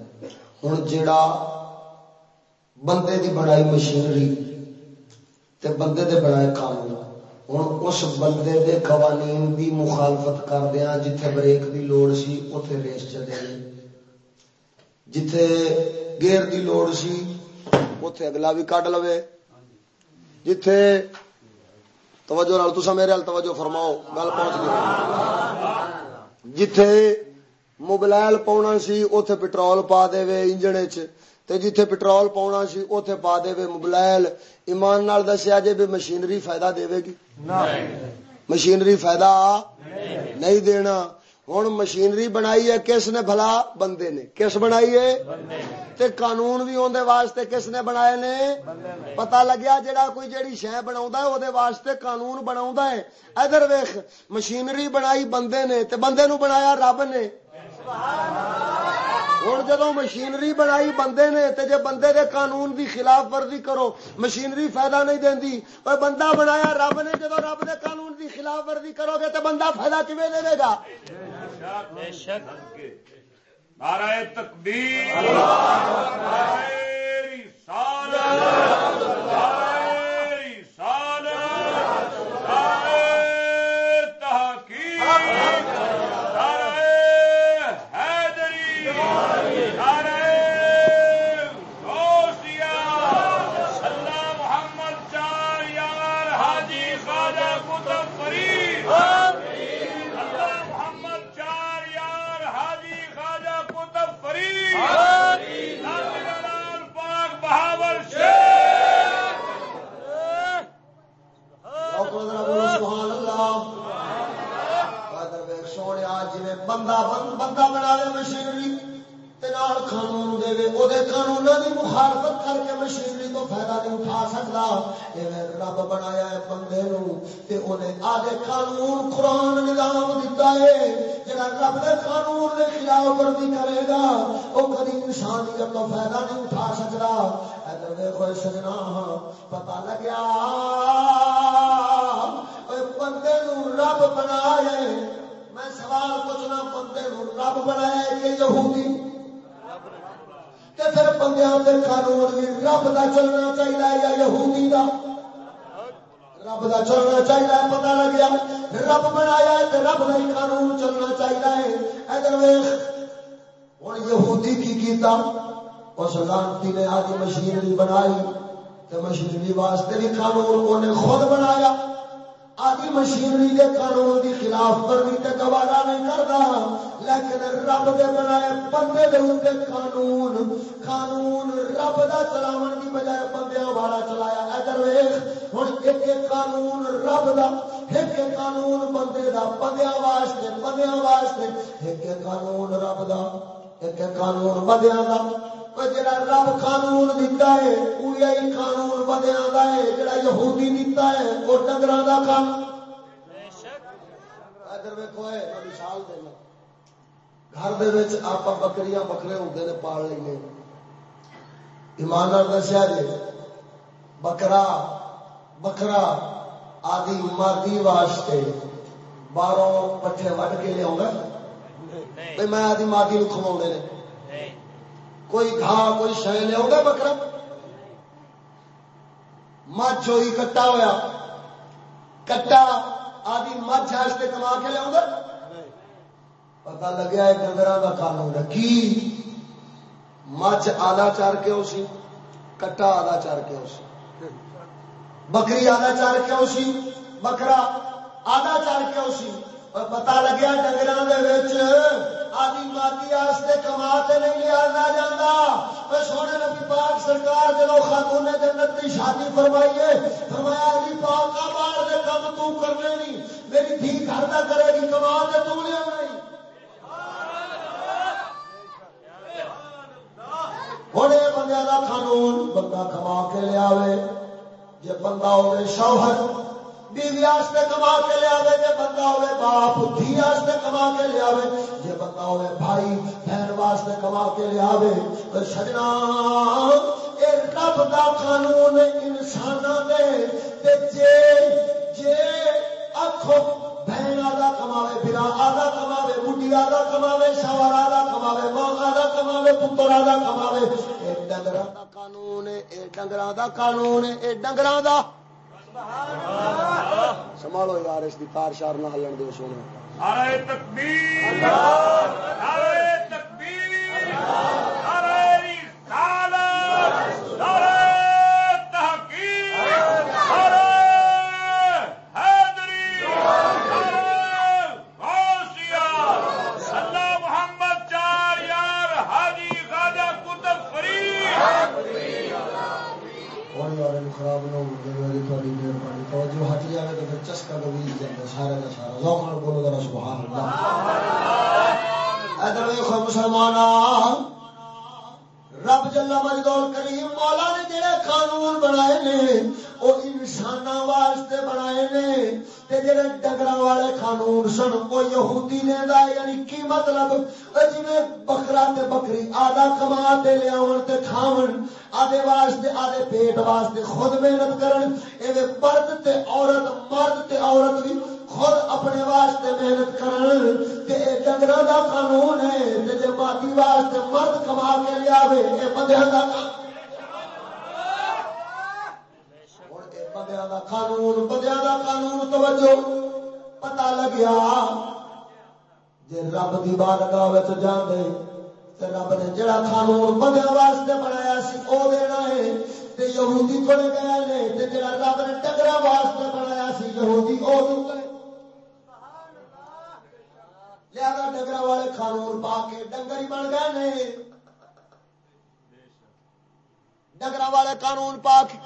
ہوں جڑا بندے دی بنائی مشینری تے بندے دے بنائے قانون ہوں اس بندے دے قوانین دی مخالفت کردیا ہاں، جتھے بریک دی لوڑ سی اتے ریس چلے۔ جتھے گیئر دی لوڑ سی اتے اگلا بھی کٹ لو جتھے توجہ نال تسا میرے توجہ فرماؤ گل پہنچ گئی۔ جتھے موبائل پاؤنا سی اوتھے پٹرول پا دے وے انجن تے جتھے پٹرول پاؤنا سی اوتھے پا دے وے موبائل۔ ایمان نال دسیا جے بھی مشینری فائدہ دے گی؟ مشینری فائدہ نہیں دینا۔ ہوں مشینری بنائی ہے کس نے بھلا بندے نے؟ کس بنائی ہے؟ تے قانون بھی اندر واسطے کس نے بنائے نے؟ پتا لگیا جڑا کوئی جیڑی شہ بنا واسطے قانون بنا ہے۔ ادھر ویخ مشینری بنائی بندے نے تے بندے نو بنایا رب نے۔ ہوں جدو مشینری بنائی بندے نے تے جے بندے دے قانون دی خلاف ورزی کرو مشینری فائدہ نہیں دیندی۔ اور بندہ بنایا رب نے جدو رب دے قانون دی خلاف ورزی کرو گے تے بندہ فائدہ کیویں دے گا؟ نعرہ تکبیر۔ بندہ بندہ بنا لے مشینری قانون دے وہ قانون کی مخالفت کر کے مشینری تو فائدہ نہیں اٹھا سکتا رب بنایا ہے بندے تے انہیں آدھے قانون قرآن نظام دیتا ہے جڑا رب دے قانون دے خلاف ورزی کرے گا وہ کبھی انسانیت تو فائدہ نہیں اٹھا سکتا ادھر دیکھو سجنا پتا لگیا بندے رب بنایا میں سوال پوچھنا، بندے رب بنایا کہ یہودی؟ پھر بندیاں کے قانون بھی رب کا چلنا چاہیے یا یہودی کا رب کا چلنا چاہیے پتا لگیا رب بنایا تے رب کا ہی قانون چلنا چاہیے ادھر ہوں یہودی کی کیتا؟ اس لانتی نے آج مشینری بنائی تو مشینری واسطے بھی قانون انہیں خود بنایا۔ آدھی مشینری کے قانون کی خلاف ورزی تے گوارا نہیں کرتا لیکن رب دے بنائے بندے دے اتنے قانون۔ قانون رب دا چلاون کی بجائے بندے والا چلایا۔ ادھر ویخ ہوں ایک ایک قانون رب دا، ایک ایک قانون بندے دا۔ بندیا واسطے بندیا واسطے۔ ایک ایک قانون رب دا، ایک ایک قانون بندیا دا۔ جڑا رب قانون دیتا ہے وہی قانون بندیا کا ہے جڑا یہودی دیتا ہے وہ ڈنگر کا کام ادھر ویکو مثال دینا گھر آپ بکری بکرے ہوتے ہیں پال لیں ایماندار دسیا جی بکرا بکرا آدی مادی واسطے باہروں پٹھے وڈ کے لیا میں آدھی مادی نو کما نے کوئی گھا کوئی شہ لیا بکرا مجھ ہوئی کٹا ہوا کٹا، آدھی مجھ واسطے کما کے لیا پتا لگیا ڈنگر کا قانون کی؟ مجھ آدھا چار کے اسی کٹا آدھا چار کے اسی بکری آدھا چار کے اسی بکرا آدھا چار کے اسی پتا لگیا ڈنگر آدھی ماتی آستے کما کے نہیں لیا نہ جانا سونے نبی پاک سرکار جب خاتون جنت کی شادی فرمائیے۔ فرمایا علی پاک کا بار دے کم تو کرنے نہیں۔ میری دھی گھر کا کرے گی کما کے تو لیا نہیں۔ ہوں یہ بندے کا قانون بندہ کما کے لیا جی بندہ ہوگی شوہر بیوی واسطے کما کے لیا جی بندہ ہوے باپ، دھی واسطے کما کے لیا جی بندہ ہوے بھائی، بہن واسطے کما کے لیا تو سجنا رب دا قانون انسان دے جے جے آخو بہن آدھا کماوے برا آدھا کماوے بڈی آدھا کماوے شاور آدھا کماوے، ماں آدھا کماوے، پتر آدھا کماوے۔ یہ ڈنگر قانون ہے ڈنگر قانون ہے ڈنگر کا سنبھالو یار اس کی تار شار نہ ہلن دو سونے۔ تکبیر تکبیر۔ توجہ ہٹ جائے تو پھر چسکا گویل جائے سارے کا سارا۔ لوگ بولو ذرا، سبحان اللہ۔ ادھر دیکھو مسلمان رب جلا مجدول کریم مولا نے جڑے قانون بنائے نے وہ انسان واسطے بنائے نے تے جڑے ڈنگر والے قانون سن وہ یہودی نے دا یعنی کی مطلب جی بکرا تے بکری آدھا کما تے لیا تے کھاون آدھے واسطے آدھے پیٹ واسطے خود محنت کرن اے مرد تے عورت مرد تے عورت بھی خود اپنے واسطے محنت کرن تے ڈنگر دا قانون ہے جی ماتی واسطے مرد کما کے لیا بندیا کا بندیا کا قانون بندیا کا قانون توجہ پتا لگیا جی رب کی بات گاہ جانے رب نے جڑا قانون بندیا واسطے بنایا سی وہ دینا ہے یہودی کو گئے نے جڑا رب نے ڈنگر واسطے بنایا سی، یہودی وہ لہذا ڈنگر والے قانون پا کے ڈنگر ہی بن گئے نے۔ ڈنگر والے قانون پا کے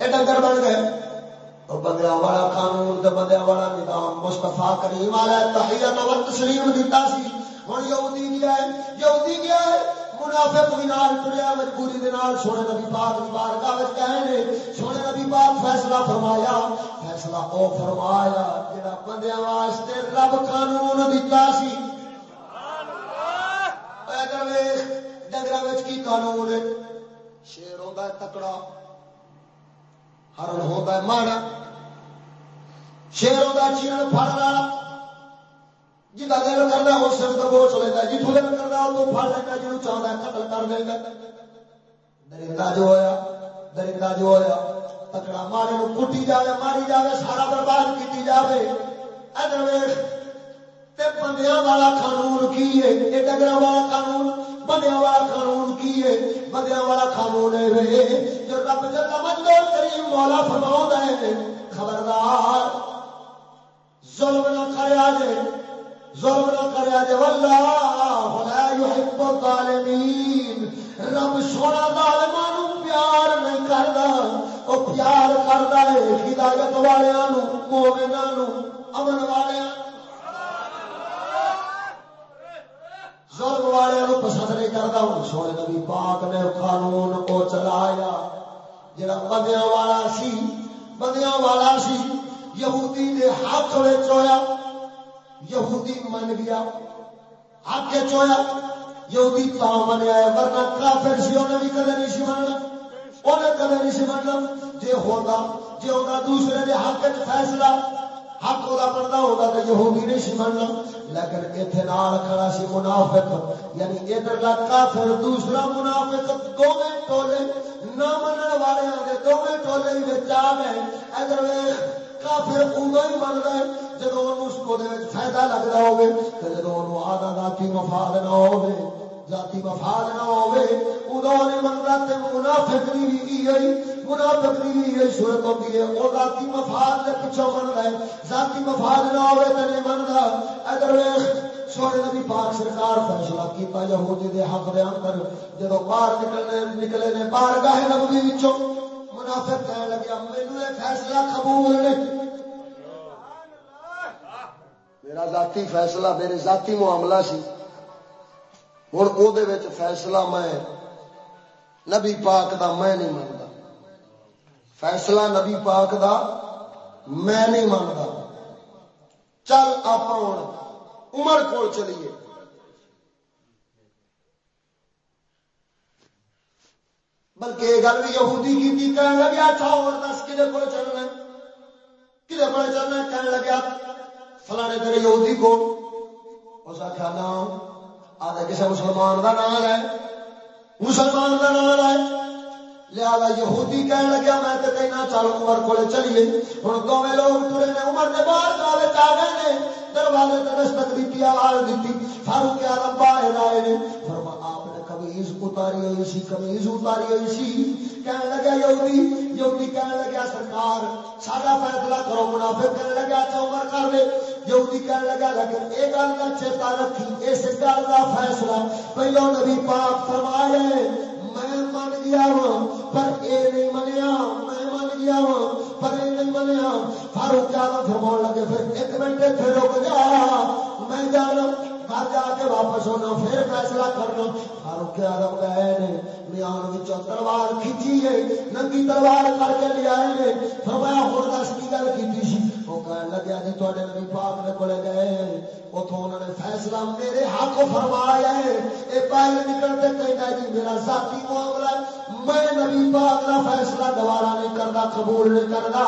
یہ ڈنگر بن گئے تو بندیا والا قانون تو بندیا والا نظام مستفا کریم والا تحیت و تسلیم دیتا سی ہوں یہودی گیا ہے، یہودی گیا ہے۔ منافق بھی نال مجبوری دے نال سونے نبی پاک دی بارگاہ وچ سونے نبی پاک فیصلہ فرمایا، فیصلہ او فرمایا جڑا بندیاں واسطے رب قانون دتا سی۔ سبحان اللہ اگر ویکھ ڈنگراں وچ کی قانون ہے؟ شیر ہوندا ہے تکڑا۔ ہرن ہوندا ہے ماڑا۔ شیر ہوندا چیرن پھڑ والا جا دل کرنا اس کو بوچ لینا جتوں دل کرنا وہ پڑ لینا جنوب چاہتا ہے قتل کر دے درندہ جو ہوا درندہ جو ہوا تکڑا مارے نو کٹی جائے ماری جائے سارا برباد کی جائے ادھر بندیا والا قانون کی ہے؟ یہ ڈگر والا قانون بندیا والا قانون کی ہے؟ بندیا والا قانون ہے جو رب جگہ مجھے کریم مولا فرما ہے، خبردار، ظلم نہ کرا جائے ظلم نہ کریا جے، واللہ لا يحب الظالمین۔ رب سونا ظالماں نو پیار نہیں کردا، او پیار کردا ہے ہدایت والیاں نو، مومناں نو، امن والیاں ظلم والے نو پسند نہیں کرتا، ہوں سونے نبی پاک نے قانون کو چلایا۔ جڑا بندیاں والا سی، بندیاں والا سی، یہودی دے حق وچ ہویا یہودی من گیا حق چویا، یہودی تا منیا ہے، ورنہ کافر سی انہیں بھی کدے نہیں سی مننا۔ انہیں کدے نہیں سی مننا۔ جی ہوتا جی ہوتا دوسرے دے حق فیصلہ، حق وہ بنتا ہوتا تو یہودی نہیں سی مننا۔ لیکن اتنے نال کھڑا سی منافق یعنی ادھر کا کافر، دوسرا منافق دونوں ٹولے نہ منن والے دونوں ٹولے ہی آ گئے۔ ادھر کافر ادو ہی بن رہے جب اس کو فائدہ لگتا ہوگی تو جب آدھا ذاتی مفاد نہ ہو ذاتی مفاد نہ ہوگی ادو نہیں بنتا تو منافق بھی گئی منافق بھی گئی صورت ہوتی ہے۔ وہ ذاتی مفاد کے پچھوں بن رہے ذاتی مفاد نہ ہوئے تو نہیں بنتا ادھر سونے نبی پاک سرکار فیصلہ کیتا یہودی دے حق دے اندر جدو باہر نکلنے، نکلے نے باہر گاہ نبوی وچوں، منافق کہنے لگیا مینو یہ فیصلہ قبول نہیں میرا ذاتی فیصلہ میرے ذاتی معاملہ سی۔ ہوں وہ فیصلہ میں، نبی پاک دا میں نہیں منتا فیصلہ نبی پاک دا، میں نہیں مانتا چل آپ ہوں، عمر کو چلیے۔ بلکہ یہ گل بھی یہودی کی کہنے لگیا اچھا اور دس کھے کو چلنا کھے کو چلنا کہنے لگیا، فلانے تیرے یہودی کو اس آخیا نام آدھا کسی مسلمان کا نام ہے؟ مسلمان کا نام ہے؟ لہذا یہودی کہنے لگیا میں تو کہنا چل عمر کو چلیے ہوں دونوں لوگ ٹرے نے، عمر کے باہر دروازے آ گئے نے، دروازے تے دستک دیتی آواز دیتی، فاروق آلم باہر آئے نے۔ فرما، آپ نے کمیز اتاری ہوئی سی، کمیز اتاری ہوئی سی۔ کہنے لگا، یہودی یہودی کہنے لگا، سرکار سارا فیصلہ کرو منافع کہنے لگا اچھا عمر کر دے۔ یہودی کہنے لگا، لیکن یہ گل کا چیتا رکھی اس گل کا فیصلہ۔ پہلو نبی پاک فرمائے میں من گیا وا پر اے نہیں منیا میں من گیا وا پر اے نہیں منیا فاروق کیا فرما لگے، پھر ایک منٹ اتنے رک جا۔ میں جانا گھر جا کے واپس ہونا، پھر فیصلہ کرنا۔ فاروق آدم گئے نے میان تلوار کھینچی ہے، ننگی تلوار کر کے لے آئے نے فرمایا ہوں دس کی گل کی وہ کہنے لگیا ہاں جی تے نبی پاک نے کولے گئے اتوں انہوں نے فیصلہ میرے حق فرمایا ہے۔ یہ باہر نکلتے کہنا جی میرا ذاتی معاملہ میں نبی پاک کا فیصلہ دوبارہ نہیں کرتا، قبول نہیں کرتا۔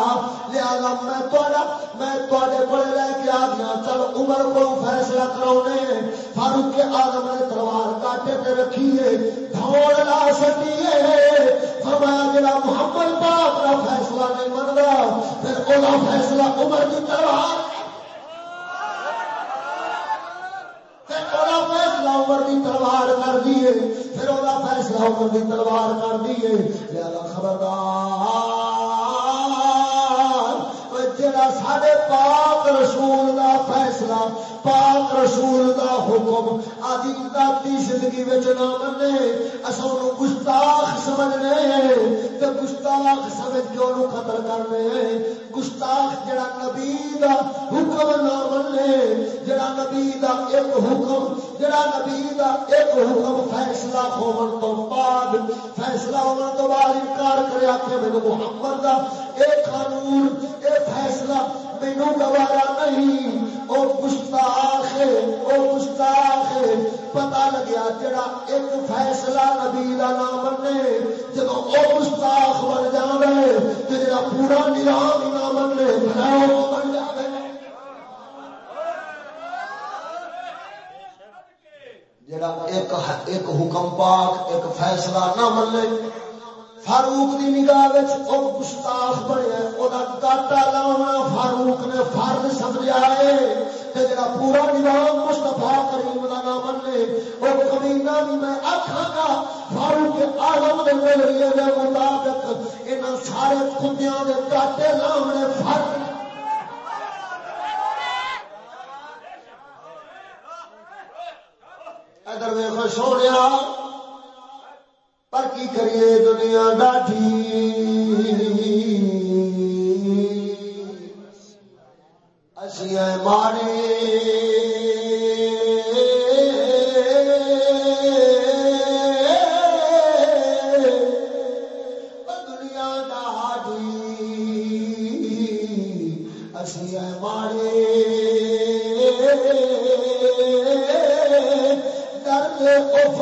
لہذا میں تھوڑا میں تے کو لے کے آ گیا۔ چل عمر کو فیصلہ کراؤنے فاروق کے آدم نے تلوار کاٹے پہ رکھیے دھوڑ لا سکیے فرمایا جڑا محمد پاک کا فیصلہ نہیں منگا پھر وہ فیصلہ عمر کی تلوار فیصلہ عمر کی تلوار کر دیے پھر وہ فیصلہ عمر کی تلوار کر دیے زیادہ خبردار جڑا سارے پاک رسول دا فیصلہ پاک رسول دا حکم آدھی ذاتی زندگی وچ نہ منے۔ اساں نو گستاخ سمجھنے تے گستاخ سمجھ کے اونوں قتل کرنے گستاخ جڑا نبی دا حکم نہ منے، جڑا نبی دا ایک حکم، جڑا نبی دا ایک حکم فیصلہ ہون تو بعد، فیصلہ ہون تو بعد انکار کرے کہ میں محمد دا ایک قانون، اے فیصلہ مینو گوارا نہیں وہ گستاخ وہ گستاخ۔ پتا لگیا جڑا ایک فیصلہ نبی کا نام بنے جب وہ گستاخ بن جائے تو جا پورا نظام ہی نہ بنے بن جائے جڑا ایک ایک حکم پاک، ایک فیصلہ نہ ملے۔ فاروق دی نگاہ او گستاخ بنیا وہ کاٹا لاؤنا فاروق نے فرد سمجھا ہے جا پورا نظام مستفا کریم کا نام منے وہ کمینا بھی میں آخا گا، فاروق آلم کے نظریے کے مطابق ان سارے کتیا کے کاٹے لاؤنے فرد ادھر میں سونے پر کی کریے دنیا ڈاٹھی اسی مارے دنیا ڈاٹھی اسی درد اف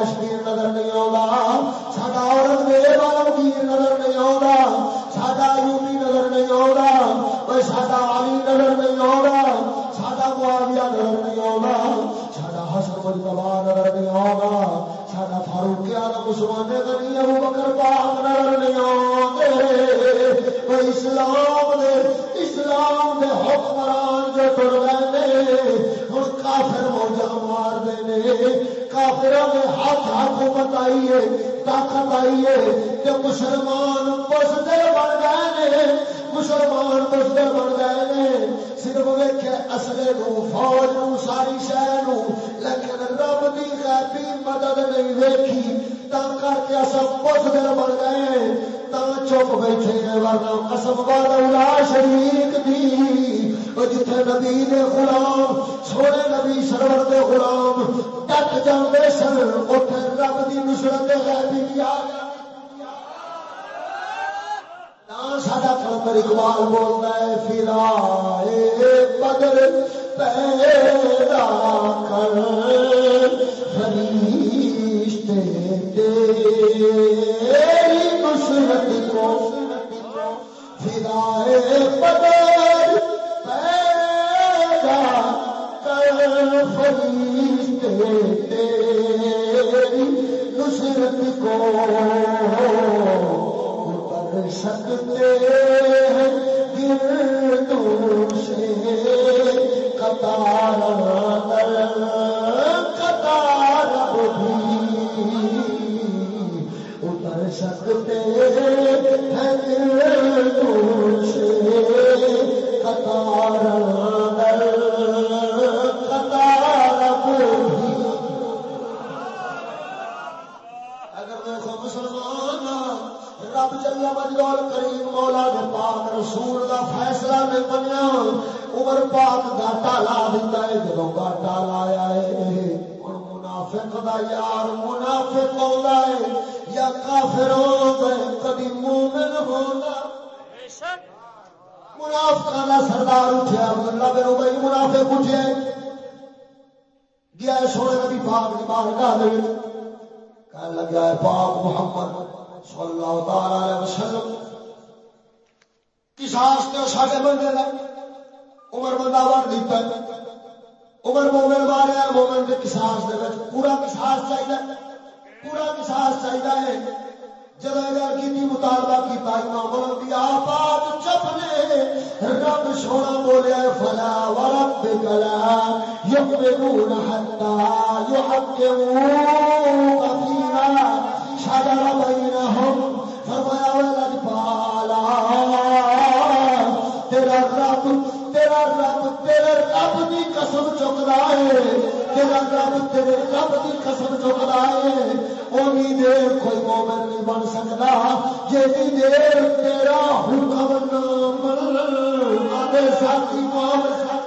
یوسف تاشمیر نظر نہیں آتا، ساڈا اورنگزیب عالمگیر نظر نہیں آتا، ساڈا یوپی نظر نہیں آتا ساڈا علی نظر نہیں آتا، ساڈا معاویہ نظر نہیں آتا، ساڈا حسن مجتبا نظر نہیں آتا، ساڈا فاروق آدم عثمان غنی، ابو بکر پاک نظر نہیں آتے۔ اسلام دے اسلام دے حکمران جو ٹر گئے ہوں کافر موجہ مار دے کافر میں ہاتھ حکومت آئی ہے طاقت آئی ہے کہ مسلمان بستے بن گئے نے، مسلمان بستے بن گئے نے۔ صرف ویکے اصلے نو، فوج نو، ساری شہر لیکن رب کی غیبی مدد نہیں ویکھی۔ تا کر کے سب بستے بن گئے تا چپ بیٹھے ورنہ قسم والا شریک دی جتھے نبی دے غلام سونے نبی سرور دے غلام ڈٹ جاندے سن اوتھے رب دی نصرت غیبی کی آ ساڈا کلندر اقبال بولتا ہے پھر بدل پیدا کر فرشتے تیری نصرت کو فدائے بدل فرشتے تیری نصرت کو اتر سکتے ہیں گردوں سے قطار قطار بھی اتر سکتے ہیں گردوں منافقاں دا سردار اٹھیا عبداللہ بن ابی منافق اٹھیا گیا سونے نبی پاک دی بارگاہ دے کہنے لگا ہے، پاک محمد صلی اللہ تعالی علیہ وسلم قصاص تے ساڈے بندے دا عمر بندہ وار دیتا ہے؟ عمر مومن مارے مومن کے قصاص دے وچ پورا قصاص چاہیے پورا قصاص چاہیے ہے جب کی مطالبہ کیتا امام الانبیاء پاک چپ نے رب سونا بولیا فلا ورب کلا یقبلون حتا یحکمون فیما شجر بینہم، فرمایا ولد پالا تیرا رب تیرا رب، تیرے رب دی قسم چکدا ہے۔ تیرا رب تیرے رب دی قسم چکدا ہے اونی دیر کوئی مومن نہیں بن سکتا۔ جی دیر تیرا حکم نہ من آدھے ساتھی مومن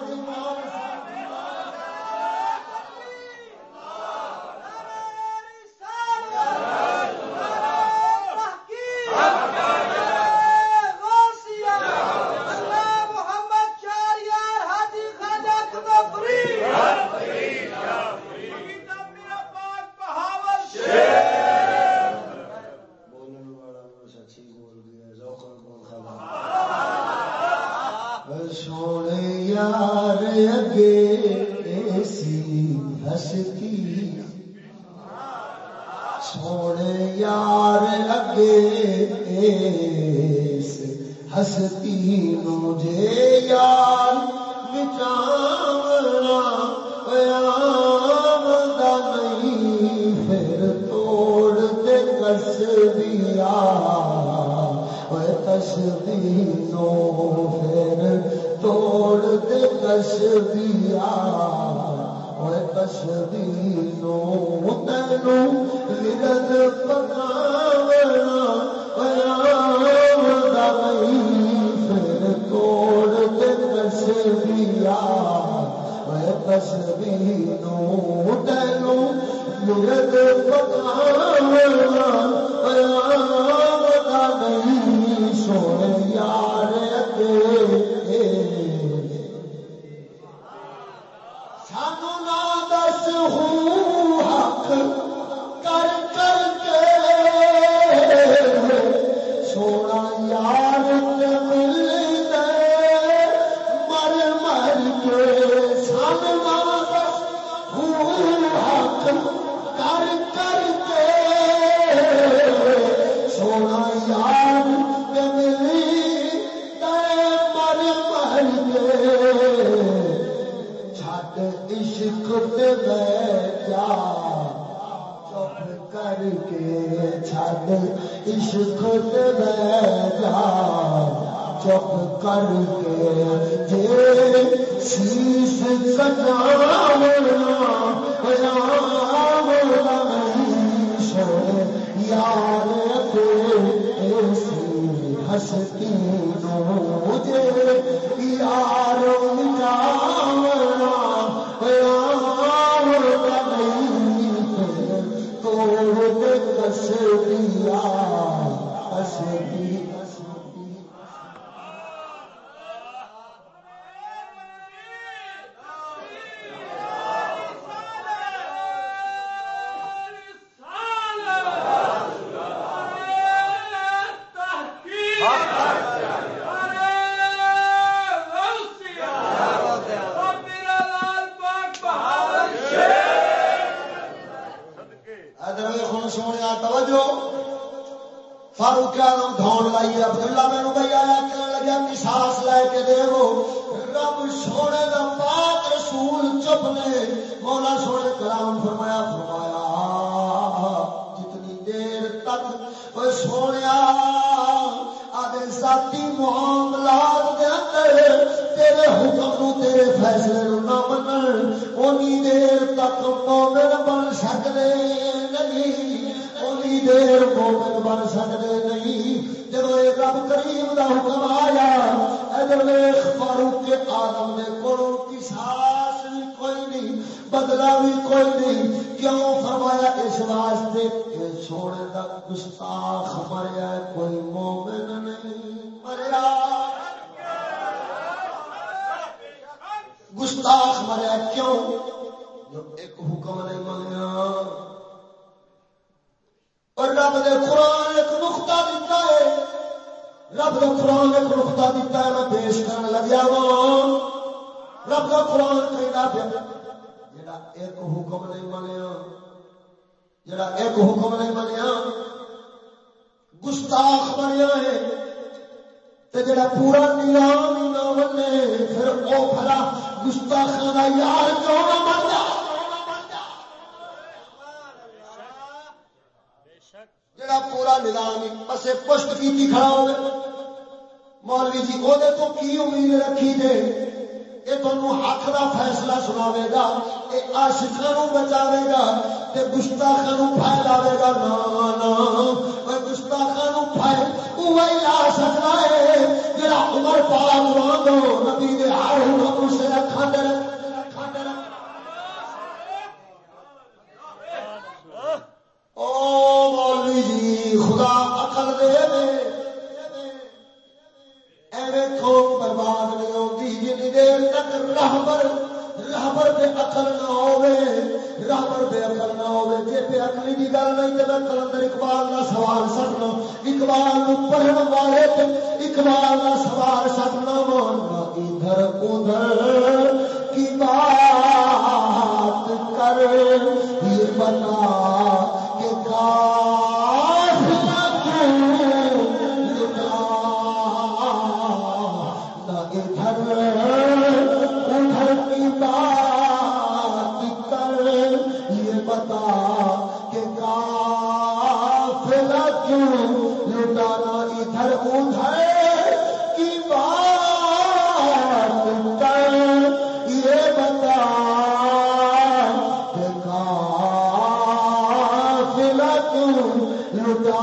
لٹا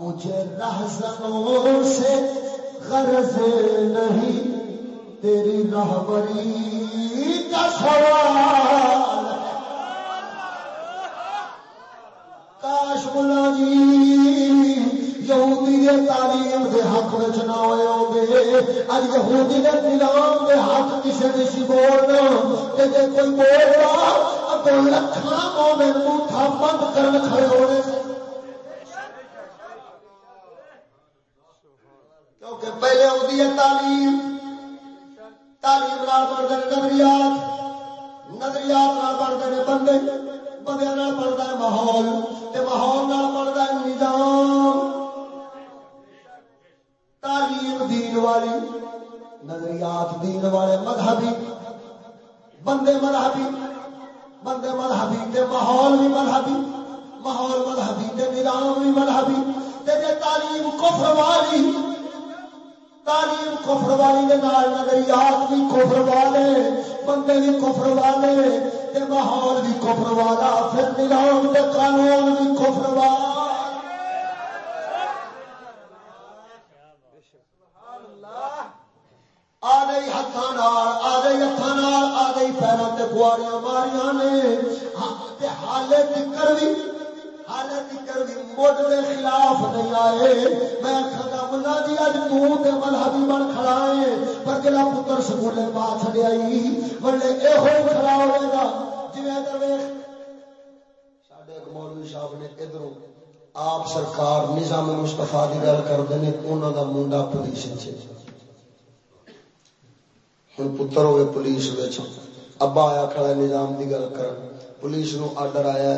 مجھے رہزنوں سے غرض نہیں، تیری رہبری کا سوال کاش ملا جی یہودی دے تعلیم دے حق وچ نہ ہوئے ہوگے اج یہودی دے نظام دے حق کسے دے سی بولنا، تے کوئی بول رہا لکھاں کیونکہ پہلے ہوتی ہے تعلیم۔ تعلیم نال نظریات۔ نظریات نال بنتے بندے۔ بندے نال بنتا ماحول۔ ماحول نال بنتا نظام۔ تعلیم دین نظریات دین والے مذہبی، بندے مذہبی۔ بندے تے ماحول بھی مذہبی، ماحول مذہبی تے نظام بھی مذہبی۔ تے جے تعلیم کفر والی، تعلیم کفر والی دے نال نظریات بھی کفر والے، بندے بھی کفر والے، تے ماحول بھی کفر والا، پھر نظام تے قانون بھی کفر والا آ گئی ہاتھوں آ گئی ہاتھوں آ گئی پیروں ماریاں نے۔ ہاں، حالے بھی حالے بھی مڈ خلاف نہیں آئے۔ میں ملا جی، اج تے مذہبی بن کھڑا ہے، پر پتر سکولے پا کھڑا گا۔ ایک مولوی صاحب نے آپ سرکار نظام مستفا کی گل کرتے ہیں انہوں کا منڈا پولیس ہوں پتر ہوئے پولیس ابا آیا کھڑا نظام کی گل کر پولیس نو آڈر آیا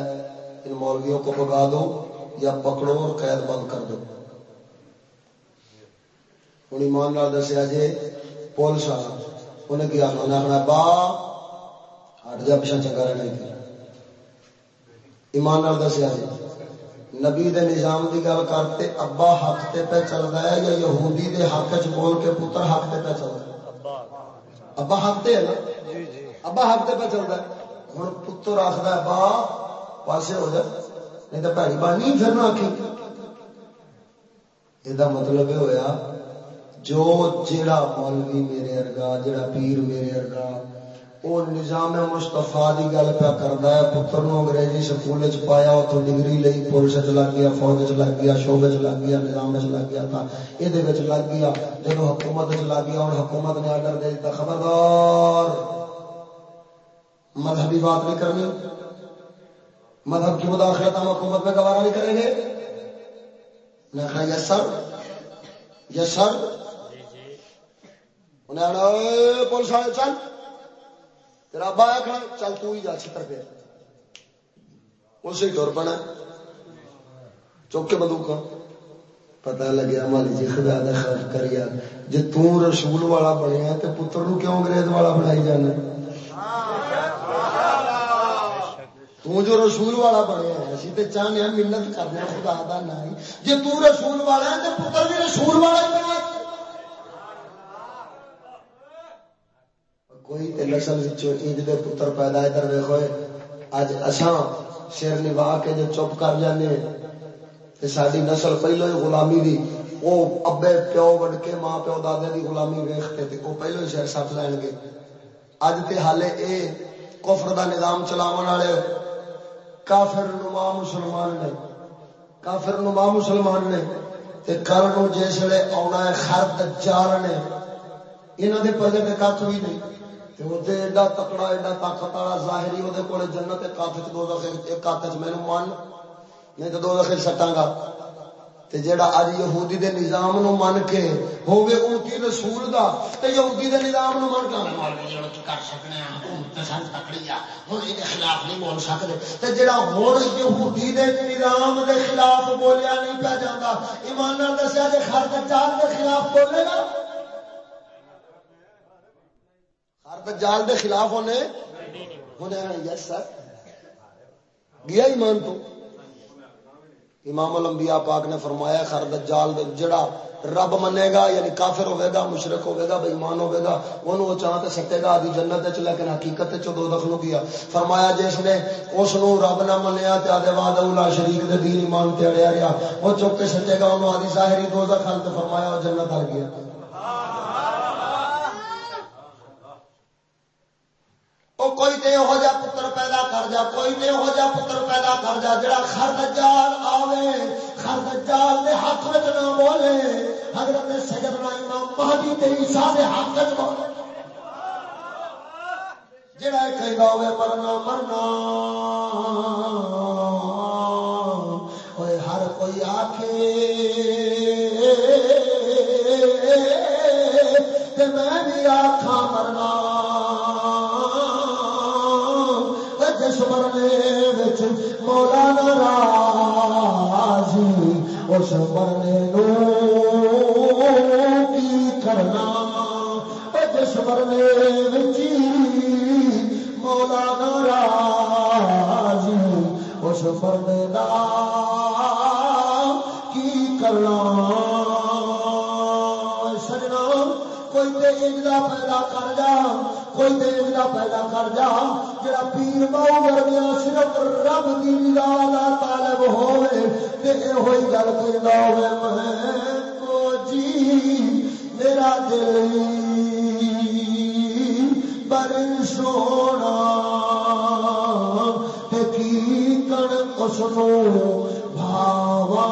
ان مولویوں کو بگا دو یا پکڑو اور قید بند کر دو ہوں ایمان دسیا جی پولیس والا انہیں کیا انہیں آخنا با ہٹ جا پچھا چنگا رہنا ایمان دسیا جی نبی دے نظام دی گل کرتے ابا حق تے پہ چلتا ہے یا یہودی دے حق چ بول کے پتر حق تے پہ چلتا ہے ابا حق ہے نا؟ جی، جی۔ ابا حق پہ چلتا ہے۔ ہوں پتر آخر ابا پاسے ہو جائے نہیں تو بھائی بانی پھر نہ آخی یہ مطلب یہ ہوا جو جیڑا مولوی میرے ارگا جیڑا پیر میرے ارگا وہ نظام مستفا کی گل پیا کرتا ہے، پتر نو انگریزی سکول چ پایا اتو ڈگری لئی، پولیس چ لگ گیا، فوج چ لگ گیا، شعبے چ لگ گیا، نظام چ لگ گیا تھا یہ لگ گیا جب حکومت چ لگ گیا ہوں حکومت نے آڈر دے دیتا خبردار! مذہبی بات نہیں کرنی۔ مذہب کی مداخلت ہم حکومت میں گوارا نہیں کریں گے۔ میں کہا، یس سر یس سر! انہیں آنا پولیس والے، چل! تیرا ابا آیا کھڑا چل تو ہی جا چھتر پہ اسی ڈر پڑا چوک کے بندوق پتا لگیا مالی جی خدا دا خرچ کر گیا جی رسول والا بنیا تو پتر نو کیوں انگریز والا بنائی جانا تو جو رسول والا بنیا اسی تے چاہنے ہیں منت کرنے خدا دا نہیں جی تو رسول والا ہے تو پتر بھی رسول والا ہی بنیا کوئی تے نسل عید دے پتر پیدا ادھر ویکو اج اساں شیر نوا کے جو چپ کر جانے تے ساری نسل پہلو ہی غلامی دی او ابے پیو وڈ کے ماں پیو دادے دی غلامی ویکھتے تے او پہلو ہی شیر سٹ لین گے۔ اج تے حالے اے کفر دا نظام چلاون والے، کافر نما مسلمان نے، کافر نما مسلمان نے، تے کل نو جس ویلے آنا ہے خر دجال نے انہاں دے پلے تے کھ بھی نہیں۔ ایڈا تکڑا، ایڈا طاقت والا ظاہری وہ جنت ایک دو ایک ہاتھ میرے من، نہیں تو دو دفعے سٹاں گا۔ تے جیڑا اج یہودی دے نظام نو من کے ہوے ان کی رسول دا، تے یہودی دے نظام نو من کے مولوی جی، کی کر سکنے ہاں، سن تکڑی ہاں، آ ہن اے خلاف نہیں بول سکدے۔ تے جیڑا ہن یہودی دے نظام دے خلاف بولیا نہیں پیا جاندا ایمان نال دسیا جے خر دے خلاف بولے گا؟ دجال دے خلاف ہونے؟ ہونے یس سر گیا ایمان تو؟ امام الانبیاء پاک نے فرمایا خر دجال دے جڑا رب منے گا یعنی کافر ہوے گا مشرک ہوے گا بے ایمان ہوے گا اونوں او چاہ تے سٹے گا دی جنت وچ، لیکن حقیقت وچ دو دخل گیا۔ فرمایا، جس نے اس نو رب نہ منیا تے آدے وعد اولا شریک دے دین ایمان تے اڑیا رہیا او چوک کے سٹے گا اونوں آدی ظاہری دو دخل تے فرمایا او جنت آ گیا۔ او کوئی تو یہو جا پتر پیدا کر جا، کوئی تو یہو جا پتر پیدا کر جا، جڑا خرد جال آوے خرد جال دے حق وچ نہ بولے، حضرت سیدنا امام مہدی تے عیسیٰ دے حق وچ بولے۔ جڑا کہے ہوے مرنا مرنا۔ اوے ہر کوئی آکھے، تے میں بھی آکھاں مرنا۔ اس مرنے وچ اس مرنے نو کی کرنا۔ جس اس مرنے دا کی کرنا۔ سجنا، کوئی تے پیدا کر جا۔ کوئی پیدا کر جا جا پیر باؤ ورگیا صرف رب کی لا طالب ہوئے ہوئی گل کو جی میرا دل بر سونا کی کن اس بھاوا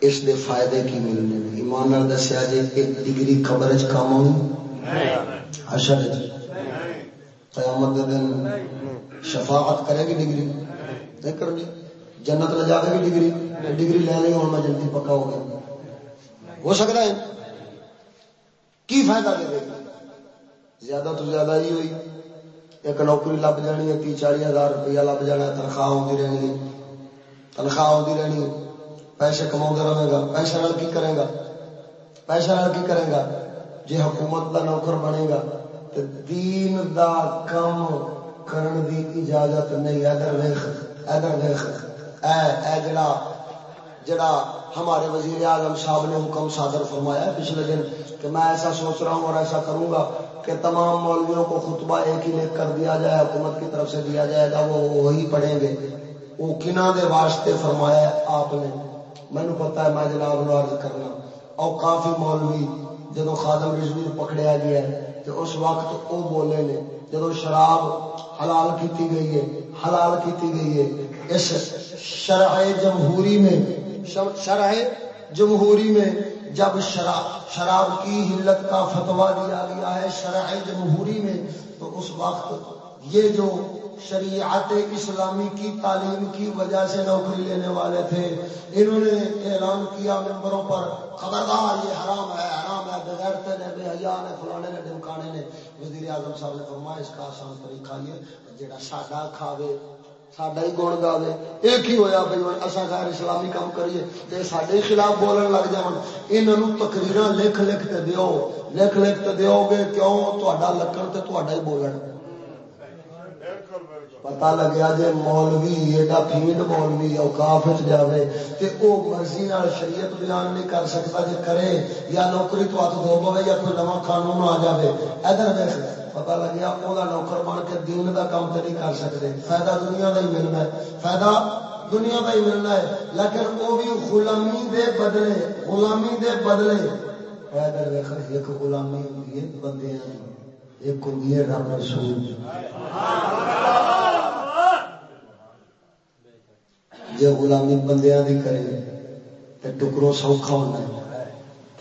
اس دے فائدے کی ملنے ایمان دسیا جی ایک ڈگری خبر کام اشر اچھا جی۔ قیامت دن شفاعت کرے گی ڈگری؟ نہیں کرنی جی، جنت لے جا گی ڈگری؟ ڈگری لے لی ہوں میں جلدی پکا ہو گیا۔ ہو سکتا ہے؟ کی فائدہ دے گی؟ زیادہ تو زیادہ ہی ہوئی۔ ایک نوکری لب جانی ہے تی چالی ہزار روپیہ لب جانا تنخواہ آتی رہنی تنخواہ آتی رہنی پیسے کما رہے گا۔ پیسے نال کی کرے گا؟ پیسے نال کی کرے گا؟ جی حکومت کا نوکر بنے گا تو دین دا کم کرن دی اجازت نہیں۔ ادھر ویخ ادھر ویخ اے اے جڑا جڑا ہمارے وزیر اعظم صاحب نے حکم صادر فرمایا پچھلے دن کہ میں ایسا سوچ رہا ہوں اور ایسا کروں گا کہ تمام مولویوں کو خطبہ ایک ہی لکھ کر دیا جائے، حکومت کی طرف سے دیا جائے گا، وہ وہی پڑھیں گے۔ وہ کنا دے واسطے فرمایا آپ نے۔ مینو پتا ہے میں جناب نو عرض کرنا۔ اور کافی مولوی جدو خادم رضوی پکڑیا گیا ہے تو اس وقت وہ بولے نے جدو شراب حلال کیتی گئی ہے، حلال کیتی گئی ہے، اس شرح جمہوری میں شرح جمہوری میں جب شراب شراب کی حلت کا فتوا دیا گیا ہے شرح جمہوری میں، تو اس وقت یہ جو شریعت اسلامی کی تعلیم کی وجہ سے نوکری لینے والے تھے، انہوں نے اعلان کیا ممبروں پر، خبردار، یہ حرام ہے حرام ہے بغیر نے، بے حیا نے، فلانے نے ڈمکانے نے۔ وزیر اعظم صاحب نے فرمایا، اس کا آسان طریقہ یہ جڑا ساڈا کھاوے ساڈا ہی گن گاوے ایک ہی ہویا بھائی ہوں اصا غیر اسلامی کام کریے تے ساڈے خلاف بولن لگ جان انہوں تقریر لکھ لکھ تے دیو لکھ لکھ تے دیو گے کیوں تا لکڑ تے تا ہی بولن پتا لگیا جی مولوی ایڈا فیڈ مولوی اوقاف جائے تو وہ مرضی شریعت بیان نہیں کر سکتا جی کرے یا نوکری تو ہاتھ دھو پوے یا کوئی نواں قانون آ جائے ادھر دیکھ پتا لگیا وہ نوکر بن کے دین کا کام تو نہیں کر سکتے فائدہ دنیا کا ہی ملنا ہے۔ فائدہ دنیا کا ہی ملنا ہے۔ لیکن وہ بھی غلامی دے بدلے، غلامی دے بدلے۔ ایک غلامی بندے ایک ہوگی ہے رب رسول غلامی بندیاں دی کرے تو ٹکرو سوکھا ہونا ہے۔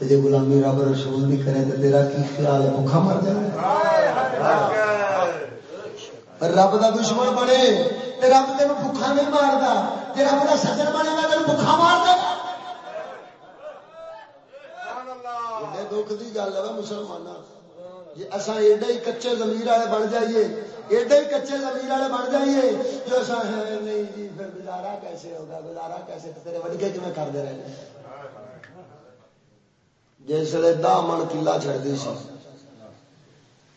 جی غلامی رب رسول کرے تو تیرا کی خیال ہے؟ بھوکھا مر جائے رب دا دشمن بنے رب تین بھوکھا نہیں مارتا جی رب کا سجن بنے گا تین بھوکھا مار دے دکھ کی گل ہے مسلمان جی اصا ایڈے ہی کچے زمیر والے بن جائیے ایڈے ہی کچے زمیر والے بن جائیے جو اصا نہیں جی پھر گزارا کیسے ہوگا گزارا کیسے تیرے وڈکے کیون کرتے رہے جس ویلے دہ کلا چڑھتی سی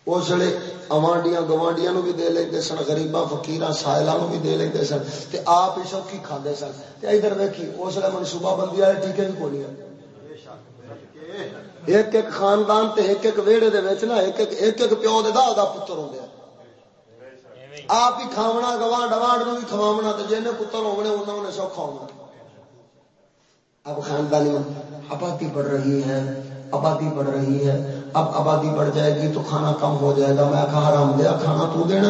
اس ویلے اوانڈیاں گوانڈیاں بھی دے لیں سن گریباں فکیر سائلوں بھی دے لیں سن۔ تے آپ ہی سوکھی کھانے سن۔ ادھر ویکھی، اس ویلے منصوبہ بندی والے ٹیکے بھی کونی ایک ایک خاندان تے ایک ایک ویڑے دے وچ نا، ایک ایک ایک ایک پیو دے دا دا پتر ہوندے آپ ہی کھاونا، گوانڈ وانڈ نو بھی کھواونا تے جنے پتر ہونے انہاں نے سوکھا ہونا۔ اب خاندانی، آبادی بڑھ رہی ہے، آبادی بڑھ رہی ہے۔ اب آبادی بڑھ جائے گی تو کھانا کم ہو جائے گا۔ میں کہا رام دیا کھانا تو دینا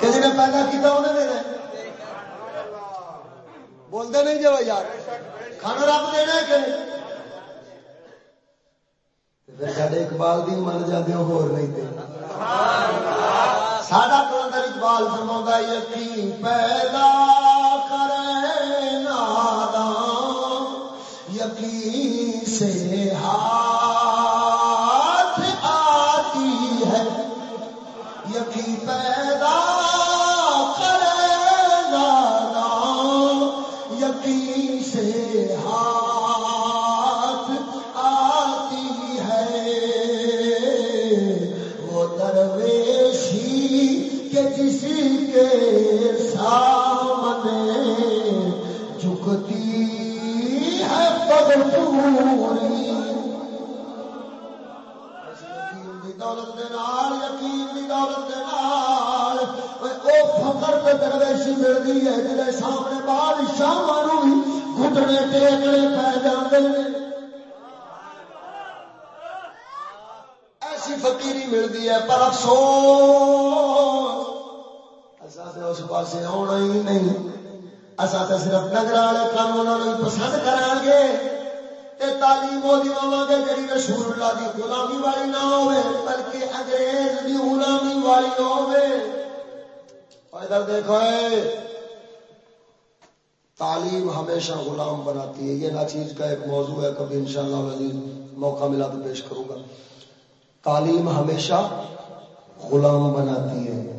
کہ جنہیں پیدا کیا انہیں دینا بولتے نہیں جی جو یار۔ کھانا رب دینا ہے کہ سارے اقبال دی من جاتے ہو نہیں دے ساڈا کلندر اقبال فرما یقین پیدا کرے۔ درویشی ملتی ہے جی سامنے بادشاہ گھٹنے ٹیکنے پی جاتے ایسی فقیری ملتی ہے پر افسوس اس پاس آنا ہی نہیں اصا تو صرف نگر والے کام انہوں پسند کرا گے تعلیم وہ دوا گے جی رسول اللہ کی غلامی والی نہ ہو بلکہ انگریز کی غلامی والی ہو ادھر دیکھو تعلیم ہمیشہ غلام بناتی ہے۔ یہ نہ چیز کا ایک موضوع ہے، کبھی انشاءاللہ شاء موقع ملا تو پیش کروں گا۔ تعلیم ہمیشہ غلام بناتی ہے۔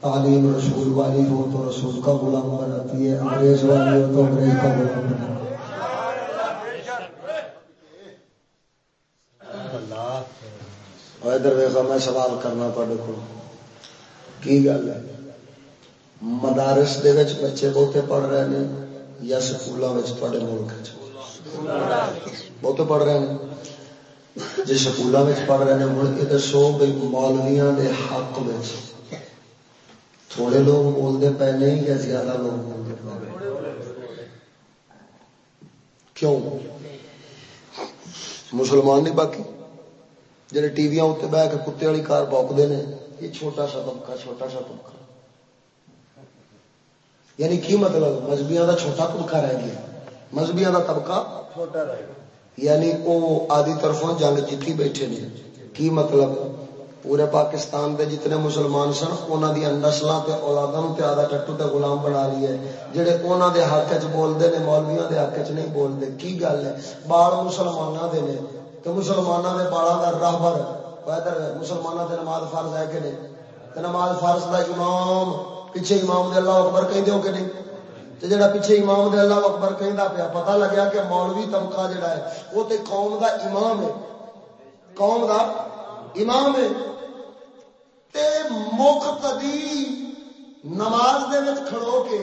تعلیم رسول والی ہو تو رسول کا غلام بناتی ہے، انگریز والی ہو تو انگریز کا غلام بناتی ہے۔ ادھر دیکھا میں سوال کرنا تے کو کی گل ہے؟ مدارس دے وچ بچے بہتے پڑھ رہے ہیں یا سکولوں تے ملک بہتے پڑھ رہے ہیں جی سکولوں پڑھ رہے ہیں ملک دسو بھائی مولویاں دے حق میں تھوڑے لوگ بولتے پے، نہیں یا زیادہ لوگ بولتے پے۔ کیوں؟ مسلمان نہیں باقی؟ جی ٹی وی اتنے بہ کے کتے والی کار بوکتے ہیں یہ چھوٹا سا طبقہ، چھوٹا سا طبقہ۔ یعنی کی مطلب؟ مذہبیاں کا چھوٹا طبقہ رہ گیا۔ مذہبیاں کا طبقہ چھوٹا رہ گیا۔ یعنی وہ آدھی طرفوں جنگ جیتی بیٹھے نے۔ کی مطلب؟ پورے پاکستان دے جتنے مسلمان سن انہوں دیا نسلوں کے اولادوں تے آدھا ٹٹو تے غلام بنا لی ہے۔ جہے انہوں دے حق چ بولتے ہیں مولویا دے حق چ نہیں بولتے کی گل ہے؟ بال مسلمانوں دے نے۔ تو مسلمانوں دے بالا کا راہبر ادھر مسلمانوں دے نماز فرض ہے کہ نہیں؟ تو نماز فرض دا امام پیچھے امام دے اللہ اکبر کہہ دیو کہ نہیں؟ تو جڑا پیچھے امام دے اللہ اکبر کہہ پیا، پتہ لگیا کہ مولوی طبقہ جڑا ہے، وہ تے قوم دا امام ہے۔ قوم دا امام ہے۔ تے مقتدی نماز دے وچ کھڑو کے،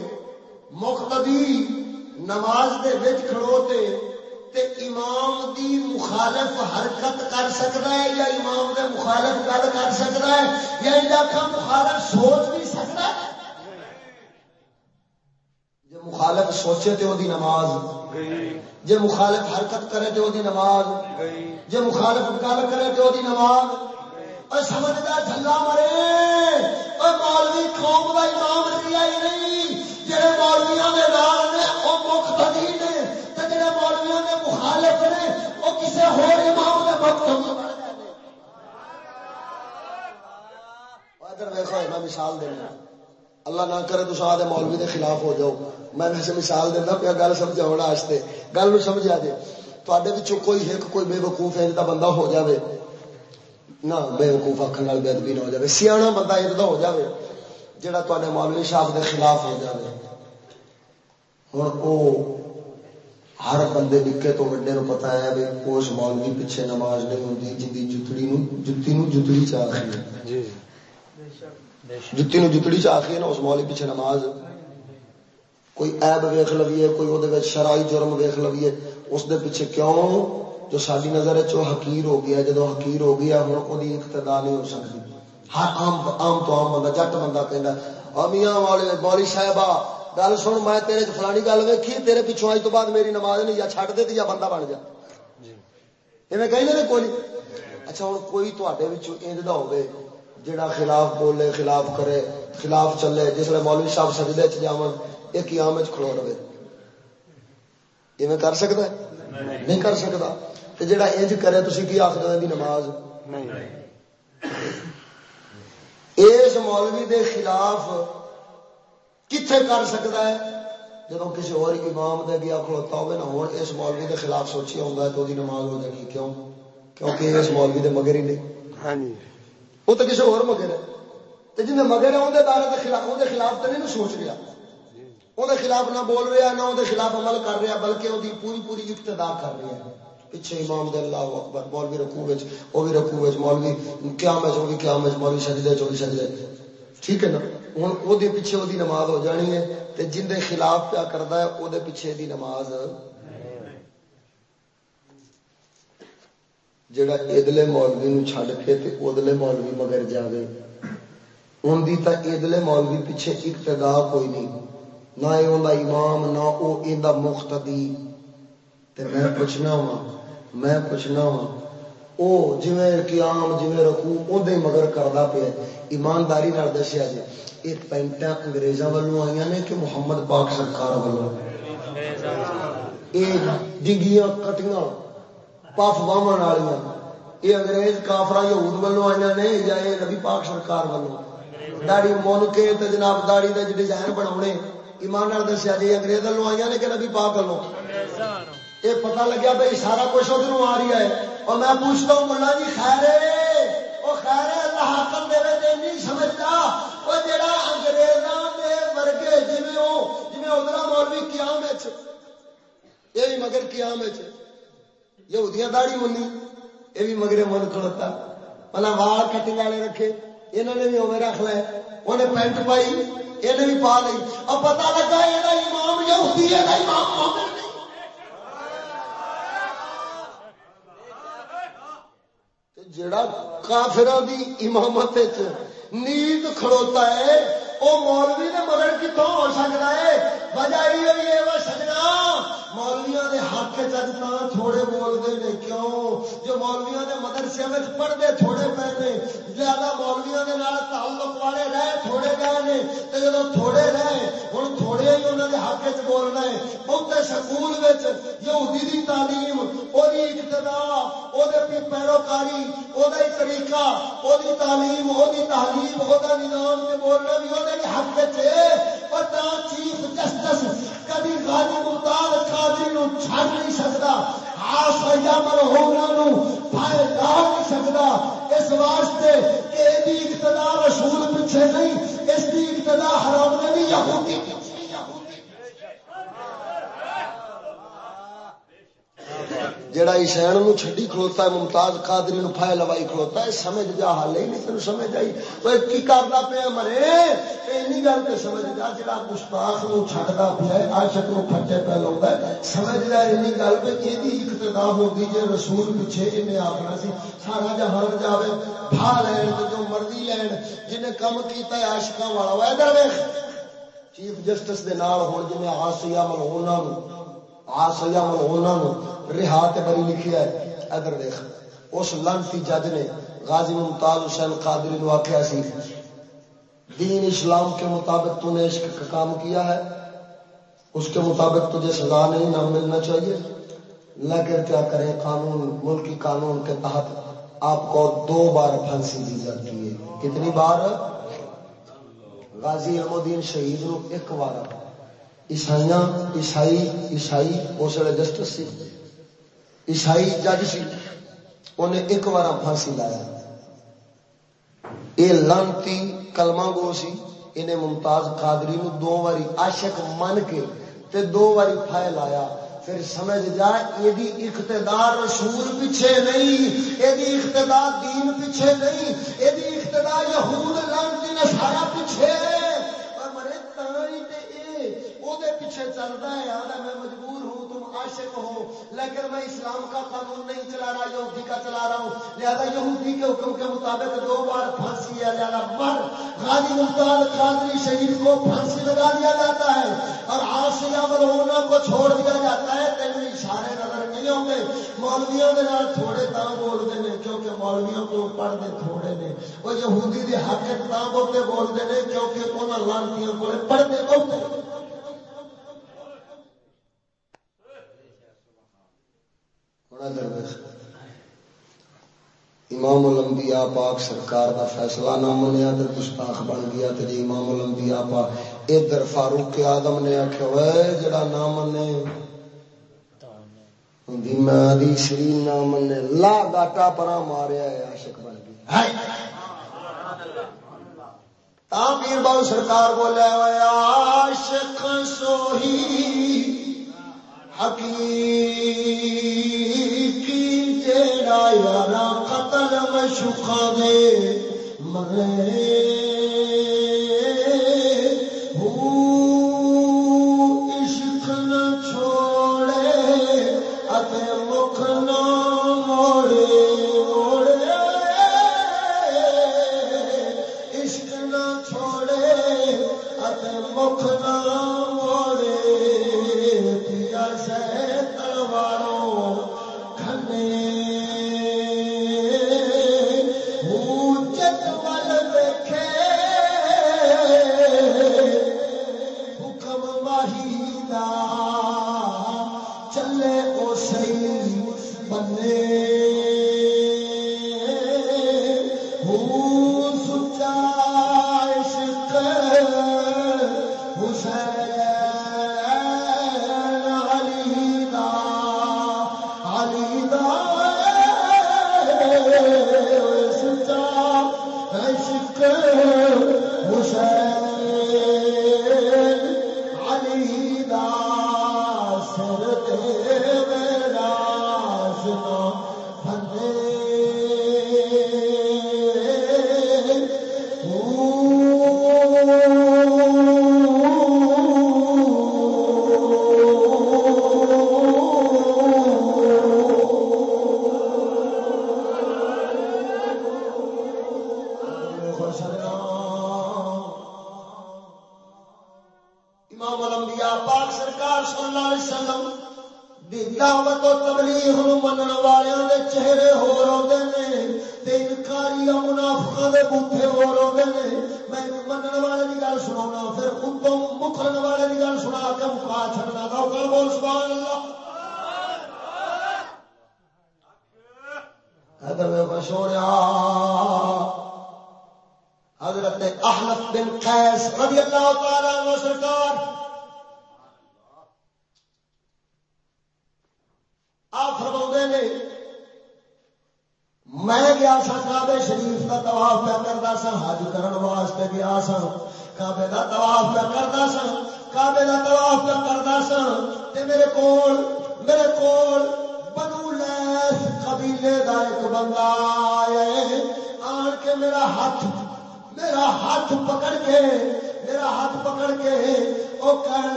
مقتدی نماز دے وچ کھڑو تے تے امام دی مخالف حرکت کر سکتا ہے یا امام دے مخالف گل کر سکتا ہے؟ یا ان مخالف سوچ بھی سکتا ہے؟ مخالف سوچے تو وہ نماز۔ جی مخالف حرکت کرے تو وہ نماز۔ جی مخالف گل کرے تو وہ نماز۔ اور سمجھدار جھلا مرے۔ اور مولوی قوم کا امام رہی نہیں۔ جہے مولویا کے نام نے وہ مکھ بدی نے جہے مولویا کے مخالف نے وہ کسی ہو امام کے مکھ ادھر ویسا میں مثال دینا۔ اللہ نہ کرے تو آدھے مولوی کے خلاف ہو جاؤ۔ میں ویسے مثال دینا پیا گل سمجھا واسطے گل نو سمجھا جائے تے کوئی ایک کوئی بے وقوف ہے بندہ ہو جاوے۔ نہ بے وقوف آخر بے ادبی نہ ہو جائے سیاح بندہ یہ ہو جاوے، جڑا تے مولوی صاحب کے خلاف ہو جاوے۔ ہوں وہ ہر بندے نکے تو وڈے نو پتا ہے بھی اس مولوی پیچھے نماز نہیں ہوتی جی جتڑی جتی نو جتڑی چاہیے جتی نو جتڑی چاہیے نا اس مولوی پیچھے نماز کوئی ایب ویخ لویے کوئی وہ شرائی جرم ویخ لویے اس دے پیچھے کیوں جو ساری نظر چ حقیر ہو گیا جدو حقیر ہو گیا ہوں وہ اقتدا نہیں ہو سکتی ہر عام عام تو عام بندہ جٹ بندہ کہنا امیاں والے مولی صاحبہ گل سن میں تیرے فلانی گل ویکھی تیرے پچھوں آج تو بعد میری نماز نہیں یا چھڈ دے یا بندہ بن جا۔ ایویں کہیں کوئی؟ اچھا ہوں کوئی تے انج کا ہوگی جڑا خلاف بولے، خلاف کرے، خلاف چلے، جس ویل مولوی صاحب سجدے چ جاون ایک قیام کھلو رہے۔ ایویں کر سکتا ہے؟ نہیں کر سکتا۔ تو جڑا انج کرے تھی کی آخر دی نماز؟ اس مولوی دے خلاف کتنے کر سکتا ہے؟ جب کسی اور امام دے گیا کھلوتا ہوگا نا ہوں اس مولوی دے خلاف سوچیا ہوگا تو دی نماز ہو جانی کیوں؟ کیونکہ اس مولوی دے مگر ہی نہیں۔ ہاں جی۔ وہ تو کسی اور مگر ہے۔ تو جن مگر ہے اندر بارے کے خلاف وہ خلاف تو نہیں سوچ رہا وہ خلاف نہ بول رہا نہ وہ خلاف عمل کر رہا بلکہ وہ پوری پوری ابتدا کر رہا ہے پیچھے امام دے اللہ اکبر مولوی رکھو وہ بھی رکھو مولوی قیام وہ بھی قیام مولوی سجدے چوبی سجدے ٹھیک ہے نا؟ ہوں وہ پیچھے وہ نماز ہو جانی ہے۔ تے جن دے خلاف پیا کرتا ہے وہ پیچھے دی نماز جڑا ادلے مولوی نو چھڈ کے تے ادلے مولوی مگر جاوے ان دی تا ادلے مولوی پیچھے اقتدا کوئی نہیں نہ اوندا امام نہ او ایندا مقتدی تے میں پوچھنا ہوا میں پوچھنا ہوا او جویں قیام جویں رکوع اودے مگر کردا پیا ایمانداری نال دسیا جی یہ پینٹاں انگریزاں والوں آئیاں نے کہ محمد پاک سرکار والوں یہ ڈگیاں کٹیاں پف واہن والی یہ انگریز کافرا یہود والوں آئی نے یا یہ نبی پاک سرکار والوں داڑی من کے جناب داڑی کا ڈیزائن بنا ایمان دسیا جی انگریز والوں آئی نے کہ نبی پاک والوں یہ پتا لگیا بھائی سارا کچھ ادھر آ رہی ہے۔ اور میں پوچھتا ہوں ملا جی خیر وہ خیر اللہ حاکم دے وچ نہیں سمجھتا۔ وہ جڑا انگریزاں دے ورگے جی جی ادھر مولوی قیام وچ یہ مگر قیام وچ یہودیاں داڑی منی یہ بھی مگرے من کھڑوتا پہلا وال کٹنگ والے رکھے انہوں نے بھی اوے رکھ لے انہیں پینٹ پائی یہ بھی پا لی اب پتا لگا یہ امام یہودی ہے امام جڑا کافر دی امامت نیند کھڑوتا ہے وہ مولوی نے مگر کتوں ہو سکتا ہے وجہ ہوئی ہے سجنا۔ مولویا کے حق تھوڑے بولتے ہیں کیوں؟ جو مولویا کے مدرسے میں پڑھتے تھوڑے پے نے، زیادہ مولویا کے تعلق والے رہ تھوڑے گئے نے۔ تو جب تھوڑے رہے ہوں تھوڑے ہی انہوں نے حق چ بولنا ہے۔ بہتے سکول یہودی تعلیم وہ ابتدا وہ پیروکاری وہ طریقہ وہ تعلیم وہ تعلیم وہ نظام بولنا بھی وہ حق چ چیف جسٹس مقدس کبھی غازی مختار قاضی نو چھڑ نہیں سکتا آس یامر ہونا نو پھائے لا نہیں سکتا۔ اس واسطے کہ دی ابتدا رسول پیچھے نہیں، اس دی ابتدا حرام نے بھی یہودی جڑا حسین نو چھڈی کھلوتا ہے ممتاز قادری نو پھائے لوائی کھلوتا ہے سمجھ جا حال ہی نہیں تین سمجھ آئی تو کی کرتا پیا مرے اینی گل تو سمجھ جا جا گستاخ نو چھڈتا پیا ہے عاشق نو پھٹے پہ لاؤں ہے سمجھ جا اینی گل پہ یہ اقتدا ہوگی جی رسول پیچھے انہیں آخنا سی سارا جہان جاوے بھا لین تے جو مرضی لین جنہیں کم کیتا ہے عاشقاں والا وہ ادھر ویکھ چیف جسٹس دے نال ہن جنہیں آسیہ ملعونہ نو آسیہ ملعونہ نو رہا تے بری لکھیا ہے۔ ادھر دیکھ، اس لانتی جج نے غازی ممتاز حسین قادری نو آخیا سی، دین اسلام کے مطابق تو نے عشق کا کام کیا ہے، اس کے مطابق تجھے سزا نہیں، نہ ملنا چاہیے۔ لیکن کیا کریں، قانون، ملکی قانون کے تحت آپ کو دو بار پھانسی دی جاتی ہے۔ کتنی بار؟ غازی علم الدین شہید نو ایک بار۔ عیسائیاں عیسائی عیسائی اس ویلے جسٹس سی۔ عیسائی جج سی۔ انہیں ایک بار پھانسی لایا۔ یہ لانتی کلمہ گو سی۔ انہیں ممتاز قادری نو دو باری عاشق من کے تے دو باری پھائے لایا۔ پھر سمجھ جا، یہ اقتدار رسول پیچھے نہیں۔ یہ اقتدار دین پیچھے نہیں۔ یہ اقتدار یہود لانتی نسارا پیچھے مرے تائی تے اے پیچھے چلتا ہے آدھا میں مجبور ہوں، تم عاشق ہو، لیکن میں اسلام کا قانون نہیں چلا رہا، یہودی کا چلا رہا ہوں۔ لہذا یہودی کے حکم کے مطابق دو بار پھانسی ہے لہذا مر۔ غازی ممتاز قادری شہید کو پھانسی لگا دیا جاتا ہے اور آسیہ ملونا کو چھوڑ دیا جاتا ہے۔ تین اشارے نظر نہیں ہوں گے مولویوں کے نال تھوڑے تاں بولتے ہیں، کیونکہ مولویوں کو پڑھتے تھوڑے نے۔ وہ یہودی کے حق تاں بولتے بولتے ہیں، کیونکہ انہوں لانتیوں کو پڑھتے بہتے بڑا بولتے امام الانبیاء پاک سرکار دا فیصلہ نہ منیا تے گستاخ بن گیا تے جی امام الانبیاء پاک ادھر فاروق آدم نے آخیا وے جڑا نہ منے؟ جی دی شری نہ منے۔ لا گاٹا پرا ماریا ہے، عاشق بن گیا۔ تا پیر باؤ سرکار بولیا عاشق سوہی حقیقی یارا قتل مشوقا دے مرے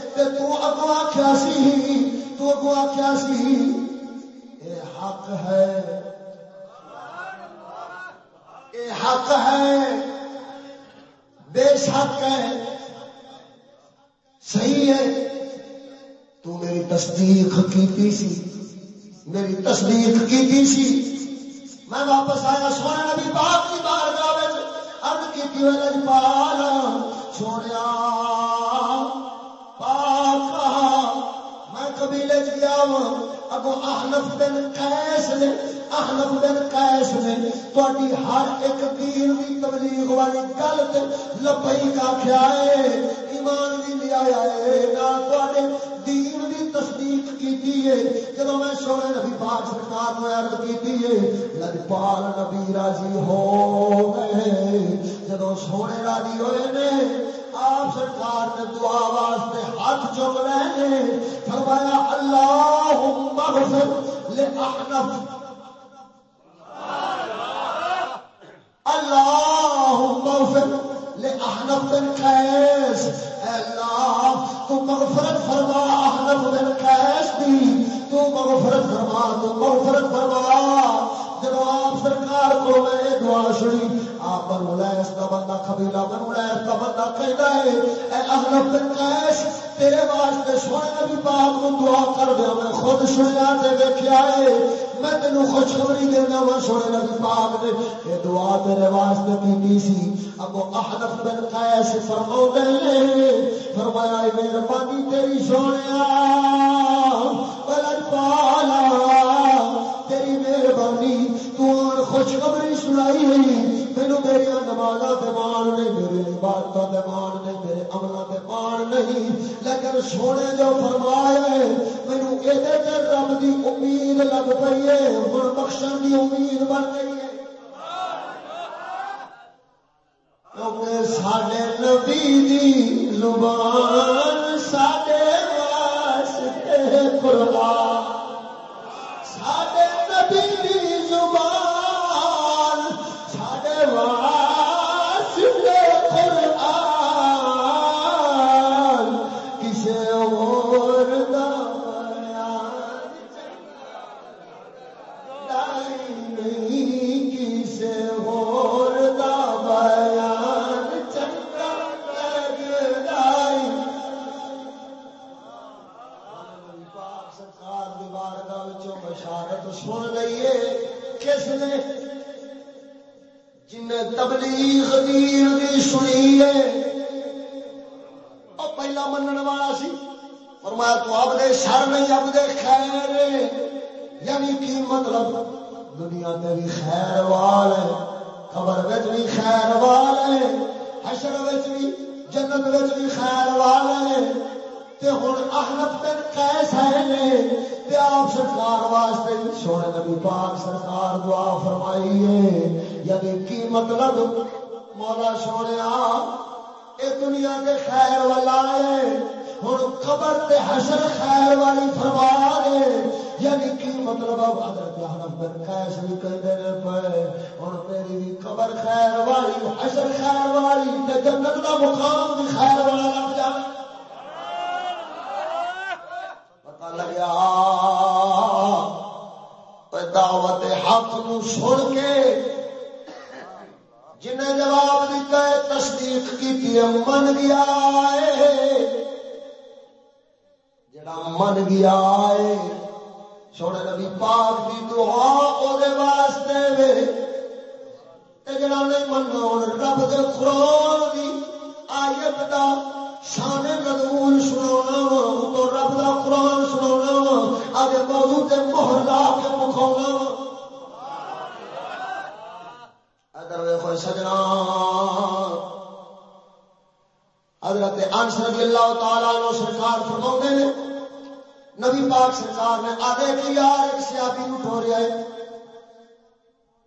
تے تو اگو آخیا سی؟ تو اگو آخیا سی؟ اے حق ہے۔ اے حق ہے۔ بے شک ہے۔ صحیح ہے۔ تو میری تصدیق کی سی۔ میری تصدیق کی سی۔ میں واپس آیا سونے نبی پاک کی بار ارد کی پال سونے پاک میں قبیلے گیا ہوں۔ اگو احنف بن قیس نے، احنف بن قیس نے تہاڈی ہر ایک دین دی تبلیغ والی گل تے لبئی کا کھیا ہے، ایمان بھی لیا ہے۔ نہ تہاڈے دین دی تصدیق کیتی ہے۔ جدوں میں سونے نبی پاک سرکار نے عرض کیتی ہے، لجپال نبی راضی ہو گئے جدوں سونے راضی ہوئے نے آپ سرکار نے دعا واسطے ہاتھ چک رہے ہیں۔ فرمایا، اللہم اغفر لأحنف اللہم اغفر لأحنف بن قیس۔ اللہ، تو مغفرت فرما احنف بن قیس دی۔ تو مغفرت فرما، تو مغفرت فرما۔ جب آپ سرکار کو میں دعا سنی آپ بنو لیس کا بندہ قبیلہ بنو لیس کا بندہ کہتا ہے۔ اے احنف بن تیرے واسطے سونے نبی پاک کو دعا کر دیا میں خود سنیا تے دیکھیا ہے۔ میں تینوں خوشخبری دینا وا سونے نبی پاک نے یہ دعا تیرے واسطے کی سی۔ ابو احنف بن قیس فرماؤ دے فرمایا، اے مہربانی تیری سونے پالا، تیری مہربانی تر خوشخبری سنائی ہوئی میرے میری نماز مان نہیں میرے عبادت مان نہیں میرے عمل مان نہیں۔ لیکن سونے جو فرمایا ہے مینو یہ رب کی امید لگ پی ہے۔ ہوں بخشن کی امید بن گئی ہے۔ کیونکہ ساڈے نبی دی زبان ساڈے واسطے قربان۔ ساڈے نبی دی زبان ساڈے دعوت حق نو سن کے جنہیں جواب دیتا ہے، تصدیق کی من گیا ہے۔ جڑا من گیا ہے سونے نبی پاک کی دعا وہ واسطے وے۔ جڑا نہیں مننا رب دے قرآن دی آیت دا شان مضمون سنا تو رب کا قرآن سنا آج موضوع تے مہر لا کے مکھاؤنا ادھر ویکو سجنا۔ حضرت انس رضی اللہ تعالی نو سرکار فرما نے، نبی پاک سرکار نے آدھے کی یار ایک سیابی نو ٹوریا ہے۔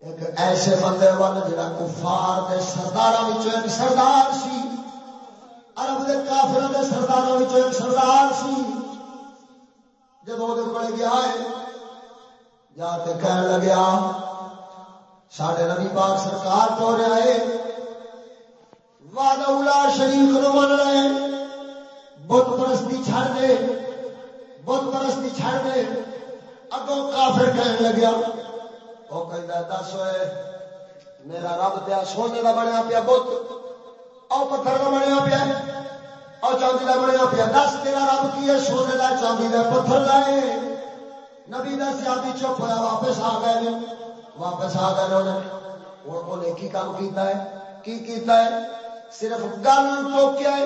ایک ایسے بندے وال جڑا کفار دے سردار ایک سردار سی، عرب دے کافر دے سرداروں ایک سردار سی۔ جب وہ پڑ گیا ہے جا کے کہنے لگیا سڈے نبی پاک سرکار تو رہا ہے وادہ شریف نو من رہے بت پرستی چھڑ دے، بت پرستی چھڑ دے، اگوں کافر کہنے لگیا، وہ کہ دس ہوئے، میرا رب پیا سونے کا بنیا پیا بت اور پتھر کا بنیا پیا۔ اور چاندی کا بنیا پیا دس تیرا رب کی ہے، سونے کا چاندی کا پتھر لائے نبی دس سیادی چپ ہوا واپس آ گئے واپس آ گئے انہوں نے۔ ہوں انہیں کی کام کیتا ہے؟ کی کیتا ہے؟ صرف گل ٹوکیا ہے۔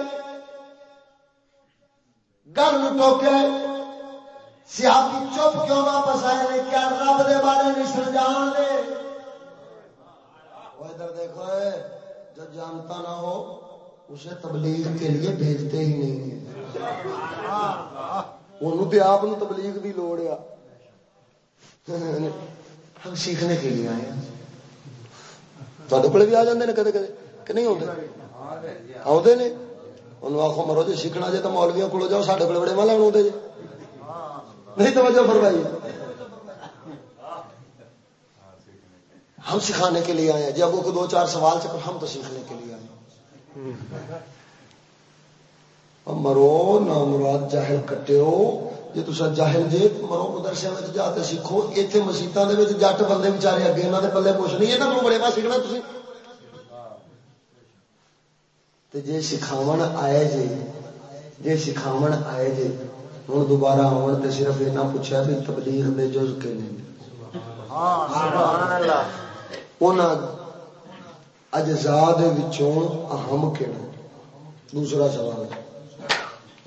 گل ٹوکیا ہے۔ سیاپی چپ کیوں واپس آئے نے؟ کیا رب دے بارے نہیں سمجھان دے؟ وہ ادھر دیکھو جو جانتا نہ ہو اسے تبلیغ کے لیے بھیجتے ہی نہیں ہیں۔ انہوں تو آپ تبلیغ کی لوڑ آ۔ ہم سیکھنے کے لیے آئے تے کو بھی آ جاتے ہیں کدے کدے؟ کہ نہیں آتے آتے نے؟ انہوں آخو مرو جی سیکھنا جی تو مولویا کو جاؤ سارے کو بڑے مالا آتے جی نہیں توجہ فرمائی۔ ہم سکھانے کے لیے آئے ہیں۔ جی ابو کو دو چار سوال چکر ہم تو سیکھنے کے لیے آئے مرو نہ مراد جاہل کٹو جی تصا جاہل جی مرو مدرسے میں جاتے سیکھو اتنے مسیطا جٹ بندے بچارے اگے یہاں کے پلے کچھ نہیں یہاں کو بڑے سیکھنا تھی جی سکھاو آئے جی جی سکھاو آئے جی ہوں دوبارہ آن تو صرف یہ پوچھا بھی تبلیغ دے جز کے نہیں اجزاد اہم کہڑا دوسرا سوال۔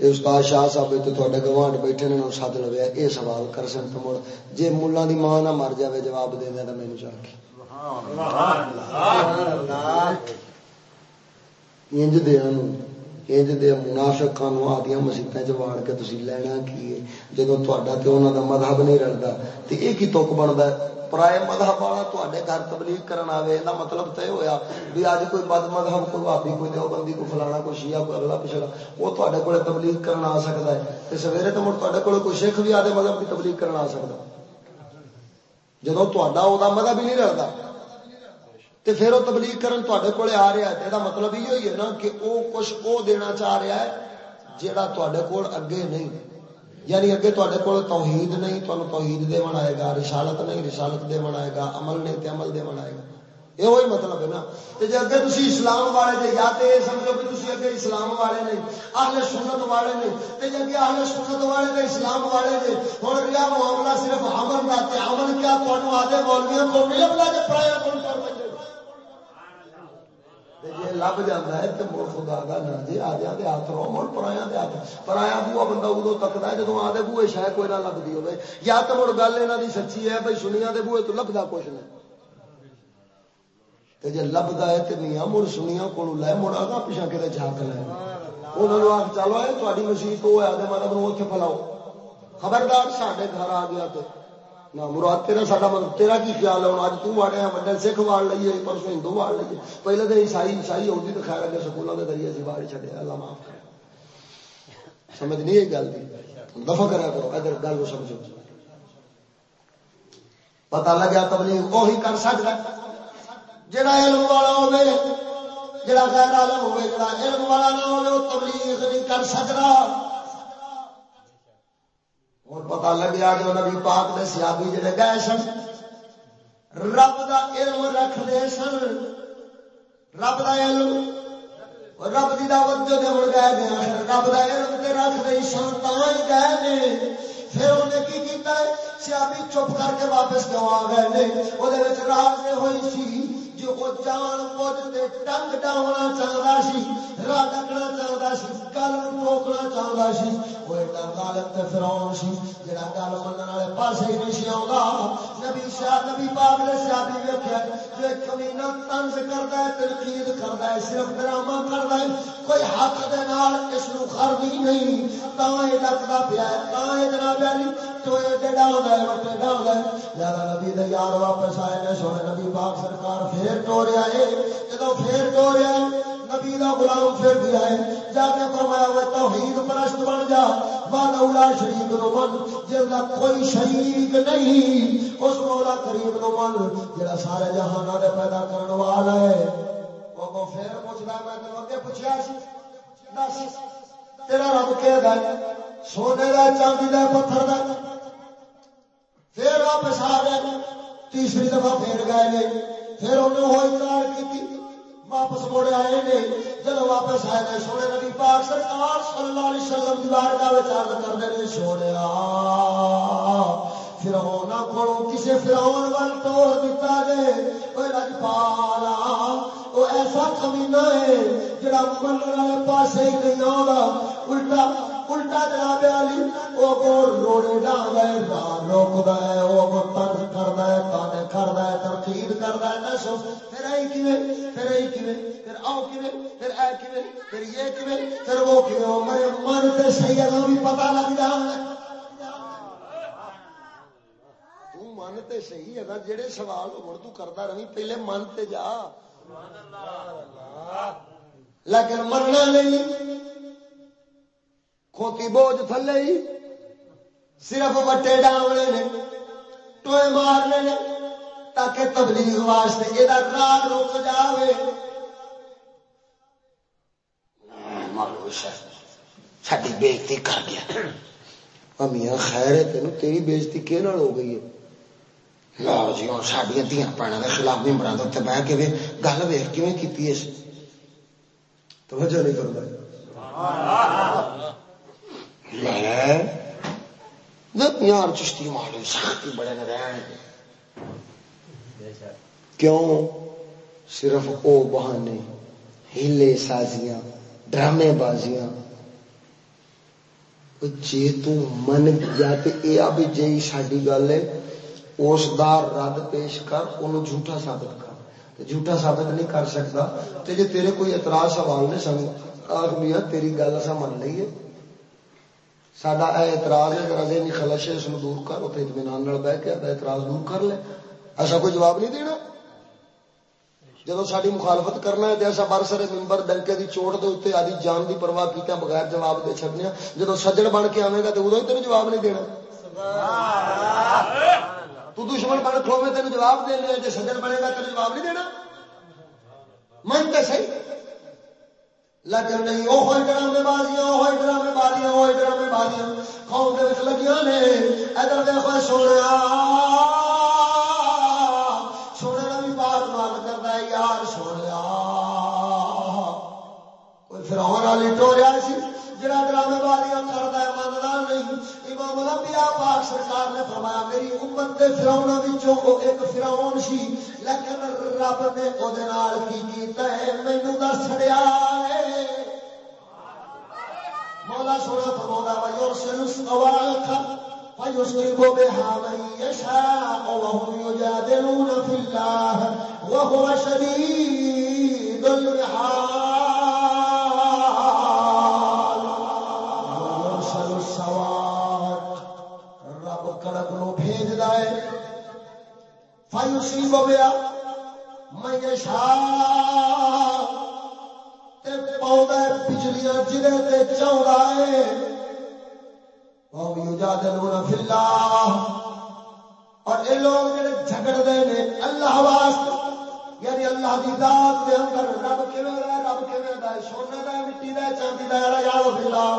استاد شاہ صاحب تے گوانڈ بیٹھے نے سد لویا یہ سوال کر سن تو مڑ۔ جی ملا دی ماں نہ مر جائے جواب دے دیا تو مینو چاہ کے۔ انج دیا انج دے منافقاں آدیا مسیطیں چ واڑ کے تھی لینا کی ہے جب تا مذہب نہیں رلتا تو یہ کی تک بنتا ہے پرائے مذہب والا تے گھر تبلیغ کرنا آئے یہ مطلب طے ہوا بھی اج کوئی بد مذہب کوئی بھابی کوئی دیو بندی کو فلانا کوئی شیعہ کوئی اگلا پچھلا وہ تے کو تبلیغ کرنا آ سکتا ہے تو سویرے تو مڑ تے کو کوئی سکھ بھی آدھے مذہب کی تبلیغ کرنا آ سکتا جب تا مذہب ہی نہیں رلتا تو پھر وہ تبلیغ کرن تے کول آ رہا ہے یہ مطلب یہ ہوئی ہے نا کہ وہ کچھ وہ دینا چاہ رہا ہے جہاں تے کول اگے نہیں یعنی اگے تے کول توحید نہیں تمہیں توحید دے آئے گا رسالت نہیں رسالت دے آئے گا عمل نہیں تو عمل دے آئے گا یہ وہی مطلب ہے نا جی اگے تھی اسلام والے دے یا تو یہ سمجھو کہ تھی اگے اسلام والے نہیں اہل سنت والے نہیں تو جی اگے اہل سنت والے دے اسلام والے دے ہوں رہا معاملہ صرف عمل کا عمل کیا تمہیں آدھے مولویوں کو نہیں لگتا کہ پرایا کون کر جی لب جانا ہے تو مڑ خدا جی دے ہاتھ رو مڑ پرایا دے ہاتھ پرایا بوا بندہ ادو تکتا ہے آدھے بوے شاید کوئی نہ لگتی ہوے یا تو مڑ گل یہاں کی سچی ہے بھائی سنیا دے بوے تو لبدا کچھ نہیں جی لبدا ہے تو میاں مڑ سنیا کو لے مڑ آگا پیچھا کتنے جھاک لے انہوں نے آخ چلو ہے تاری مسیح تو ہے مطلب اتنے پلاؤ خبردار سارے گھر آ گیا تو نہ مراد تیرا، ساڈا مطلب تیرا کی خیال ہے؟ اج تاڑیا وڈے سکھ واڑ لیے پرسوں ہندو واڑ لیے پہلے تو عیسائی عیسائی ہوتی تو خیر اگے سکولوں کے ذریعے سے باہر چڑیا اللہ معاف کر سمجھ نہیں ہے گل کی دفع کرا کرو، ادھر گل کو سمجھو۔ پتا لگا تبلیغ وہی کر سکتا جڑا علم والا ہوے جڑا غیر عالم ہوے جڑا علم والا نہ ہوے وہ تبلیغ نہیں کر سکتا۔ اور پتا لگیا جو نبی پاک نے سیابی جڑے گئے سن، رب دا علم رکھتے سن۔ رب دا علم، رب کی دعوت جو دے گئے گئے رب دا علم تے رکھتے سن، تاں گئے نے۔ پھر انہیں کی کیتا ہے؟ سیابی چپ کر کے واپس کیوں آ گئے نے۔ وہ راز ہوئی سی جو وہ جان بوجھ کے ٹنگ ڈاؤنا چاہتا سی راہ ڈکنا چاہتا سی گل روکنا چاہتا سی، وہ ایڈا غالب تے فرعون سی، جڑا گل منن والے پاسے ہی نہیں سی آوندا۔ نبی شاہ، نبی پاک نے سیابی ویکھیا جو کمینہ طنز کردا ہے، تنقید کردا ہے، صرف ڈرامہ کردا ہے، کوئی حق دے نال اس نو خربی نہیں، تاں اے ڈکدا پیا ہے، تاں اے جناب علی تو اے ڈڑا ہے وٹے ڈا ہے لہذا نبی دے یار واپس آئے نے، سونے نبی پاک سرکار پھر ٹوریا ہے جدو پھر ٹوریا، نبی دا غلام پھر دیا ہے جا کے فرمایا وہ توحید پرست بن جا اولا شریک نو من۔ جس کوئی شریک نہیں، اس مولا کریم نو من۔ جڑا سارے جہان دے پیدا کرنے والا ہے وہ پھر پوچھتا میں تین اگے پوچھا سی۔ دس، تیرا رب کہ سونے کا چاندی کا پتھر کا پھر واپس آ گئے تیسری دفعہ پھر گئے نے پھر انہوں وہ اقرار کی واپس مڑے آئے نے جب واپس آئے گئے سونے نبی پاک سرکار صلی اللہ علیہ وسلم کی بارگاہ میں چارج کرتے ہیں سونے فراؤن کو کسی فراؤن وال توڑ دیتا جائے کوئی لجپالا وہ ایسا کمینا ہے جڑا من والے پاس ہی نہیں آگا الٹا الٹا جناب علی وہ کو روڑے ڈالتا ہے راہ روکتا ہے وہ کو تنگ کرتا ہے تانے کرتا ہے تنقید کرتا ہے دسو پھر اے کیویں، پھر اے کیویں، پھر آؤ کیویں، پھر اے کیویں، پھر یہ کیویں، پھر وہ کیویں۔ میں من تے سیدوں بھی پتہ لگ جانا من تے صحیح ہے جڑے سوال ہو تو کرتا رہی، پہلے من تے جا۔ سبحان اللہ لیکن مرنا نہیں۔ کھوتی بوجھ تھلے ہی صرف وٹے ڈاونے نے، ٹوئے مارنے نے، تاکہ تبلیغ واسطے یہ راہ رک جائے ساری بےزتی کر گیا۔ امیاں خیر ہے تین تیری بےزتی کہ ہو گئی ہے؟ لو جی ہوں سڈیا دیا پیڑوں کے خلاف ممبر اتنے بہ کے گل ویخ کی توجہ نہیں کرتا یار چشتی معلوم سختی بڑے نہ کیوں؟ صرف او بہانے ہیلے سازیاں، ڈرامے بازیاں۔ جی تن گیا تو یہ بھی جی ساری گل ہے، اس دا رد پیش کر ان جھوٹا ثابت کر۔ جھوٹا ثابت نہیں کر سکتا تو جی تیرے کوئی اعتراض سوال نے سن آخ میاں تیری گل اصا من لیے سڈا اعتراض ہے اگر ذہنی خلش ہے اس کو دور کر اتنے اطمینان بہ کے اعتراض دور کر لے ایسا کوئی جواب نہیں دینا جب ساری مخالفت کرنا ہے تو ایسا بر سر ممبر ڈنکے کی چوٹ کے اتنے آدھی جان کی پرواہ کیا بغیر جواب دے چڑنے جب سجڑ بن کے آئے گا تو ادو ہی تین جواب نہیں دینا تو دشمن بن کھوے تین جواب دے لیا جی سجڑ بنے گا تین جواب نہیں دینا من تو صحیح لیکن نہیں وہ ہوئی ڈرامے بازیاں وہ ڈرامے بازیاں وہ ڈرامے بازیاں قوم کے لگیا نے، ادھر دیکھو سونے سونے کا بھی بات مان کرتا ہے، یار سونے کوئی فراؤن والی ٹوریا سی۔ جڑا ڈرامے بازیاں کرتا ہے منتا نہیں امام الانبیاء پاک سرکار نے فرمایا، میری امت کے فراؤنا وچوں ایک فراؤن سی۔ لیکن رب نے وہ کی کیتا ہے مینو دس سڑیا مولا سونا فرما وا یورسل الصواعق فيصيب بها من وهم وهو فائیوسی بویا میں شاہ پودا بجلیاں جرے تے چاہتا ہے۔ فلا اور یہ لوگ جڑے جھگڑتے ہیں اللہ واسطے یعنی اللہ دی ذات دے اندر رب کیویں ہے رب کیویں دا سونے دا مٹی دا چاندی دا ہے یا اللہ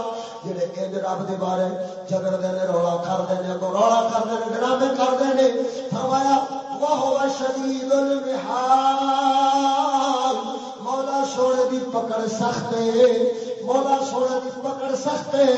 جڑے انج رب دے بارے جھگڑ دے نے رولا کر دے نے رولا کر دے نے ڈرامے کر دے نے فرمایا وہ شدید المحال مولا سونے دی پکڑ سخت ہے. مولا سونے دی پکڑ سخت ہے.